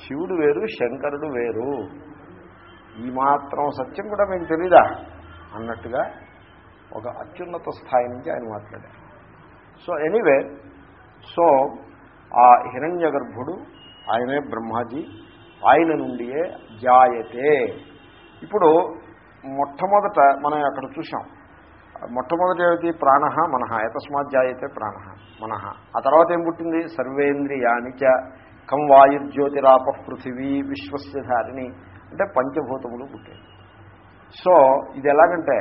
శివుడు వేరు శంకరుడు వేరు. ఈ మాత్రం సత్యం కూడా మీకు తెలీదా? అన్నట్టుగా ఒక అత్యున్నత స్థాయి నుంచి ఆయన మాట్లాడారు. సో ఎనీవే సో ఆ హిరణ్య గర్భుడు ఆయనే బ్రహ్మాజీ ఆయన నుండియే జాయతే. ఇప్పుడు మొట్టమొదట మనం అక్కడ చూసాం మొట్టమొదటి ఏమిటి ప్రాణ మనహ యతస్మాత్ జాయతే ప్రాణ మనహ ఆ తర్వాత ఏం పుట్టింది? సర్వేంద్రియాని చ కం వాయుర్జ్యోతిరాప పృథివీ విశ్వస్యధారిణి అంటే పంచభూతములు పుట్టాయి సో ఇది ఎలాగంటే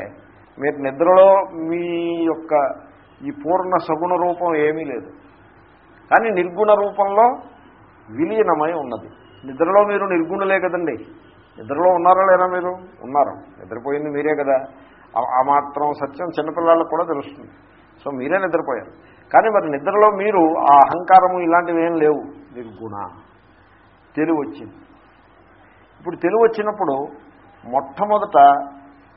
మీరు నిద్రలో మీ యొక్క ఈ పూర్ణ సగుణ రూపం ఏమీ లేదు. కానీ నిర్గుణ రూపంలో విలీనమై ఉన్నది. నిద్రలో మీరు నిర్గుణలే కదండి. నిద్రలో ఉన్నారా లేరా మీరు? ఉన్నారు. నిద్రపోయింది మీరే కదా. ఆ- మాత్రం సత్యం చిన్నపిల్లలకు కూడా తెలుస్తుంది. సో మీరే నిద్రపోయారు. కానీ మరి నిద్రలో మీరు ఆ అహంకారము ఇలాంటివి ఏం లేవు. నిర్గుణ తెలివి వచ్చింది. ఇప్పుడు తెలివి వచ్చినప్పుడు మొట్టమొదట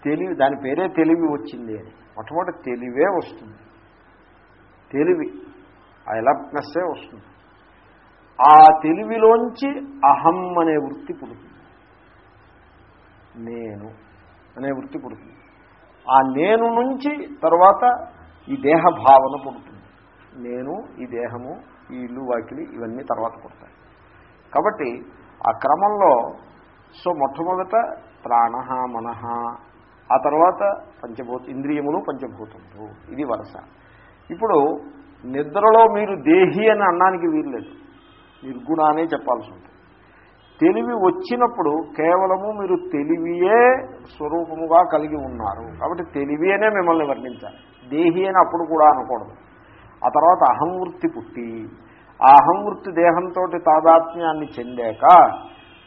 తెలివి దాని పేరే తెలివి వచ్చింది అని. మొట్టమొదటి తెలివే వస్తుంది. తెలివి ఆ ఎలర్ట్నెస్సే వస్తుంది. ఆ తెలివిలోంచి అహం అనే వృత్తి పుడుతుంది. నేను అనే వృత్తి పుడుతుంది. ఆ నేను నుంచి తర్వాత ఈ దేహ భావన పుడుతుంది. నేను ఈ దేహము ఈ ఇల్లు వాకిలి ఇవన్నీ తర్వాత పుడతాయి. కాబట్టి ఆ క్రమంలో సో మొట్టమొదట ప్రాణ మనహ ఆ తర్వాత పంచభూత ఇంద్రియములు పంచభూతములు. ఇది వరుస. ఇప్పుడు నిద్రలో మీరు దేహి అని అన్నానికి వీల్లేదు. నిర్గుణ అనే చెప్పాల్సి ఉంటుంది. తెలివి వచ్చినప్పుడు కేవలము మీరు తెలివియే స్వరూపముగా కలిగి ఉన్నారు. కాబట్టి తెలివి అనే మిమ్మల్ని వర్ణించాలి. దేహి అని అప్పుడు కూడా అనకూడదు. ఆ తర్వాత అహంవృత్తి పుట్టి ఆ అహంవృత్తి దేహంతో తాదాత్మ్యాన్ని చెందాక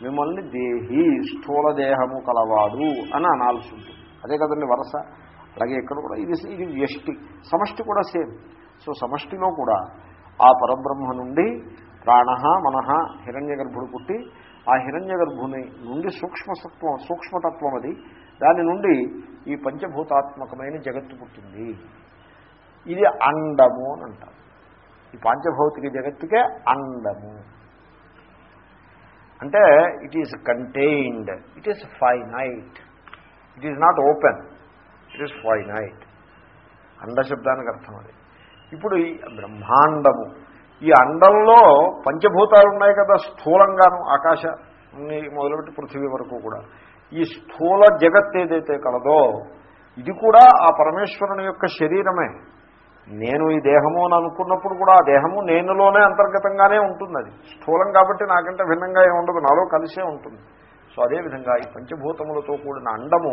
మిమ్మల్ని దేహి స్థూల దేహము కలవాడు అని అనాల్సి ఉంటుంది. అదే కదండి వరస. అలాగే ఇక్కడ కూడా ఇది ఇది వ్యష్టి. సమష్టి కూడా సేమ్. సో సమష్టిలో కూడా ఆ పరబ్రహ్మ నుండి ప్రాణ మనః హిరణ్య గర్భుడు పుట్టి ఆ హిరణ్య గర్భుని నుండి సూక్ష్మసత్వం సూక్ష్మతత్వం అది. దాని నుండి ఈ పంచభూతాత్మకమైన జగత్తు పుట్టింది. ఇది అండము అని అంటారు. ఈ పాంచభౌతిక జగత్తుకే అండము. అంటే it is contained it is finite it is not open it is finite అండశబ్దానికి అర్థం అది. ఇప్పుడు ఈ బ్రహ్మాండము ఈ అండంలో పంచభూతాలు ఉన్నాయి కదా స్థూలంగాను ఆకాశ మొదలుపెట్టి పృథివీ వరకు కూడా. ఈ స్థూల జగత్ ఏదైతే కలదో ఇది కూడా ఆ పరమేశ్వరుని యొక్క శరీరమే. నేను ఈ దేహము అని అనుకున్నప్పుడు కూడా ఆ దేహము నేనులోనే అంతర్గతంగానే ఉంటుంది అది. స్థూలం కాబట్టి నాకంటే భిన్నంగా ఏమి ఉండదు నాలో కలిసే ఉంటుంది. సో అదేవిధంగా ఈ పంచభూతములతో కూడిన అండము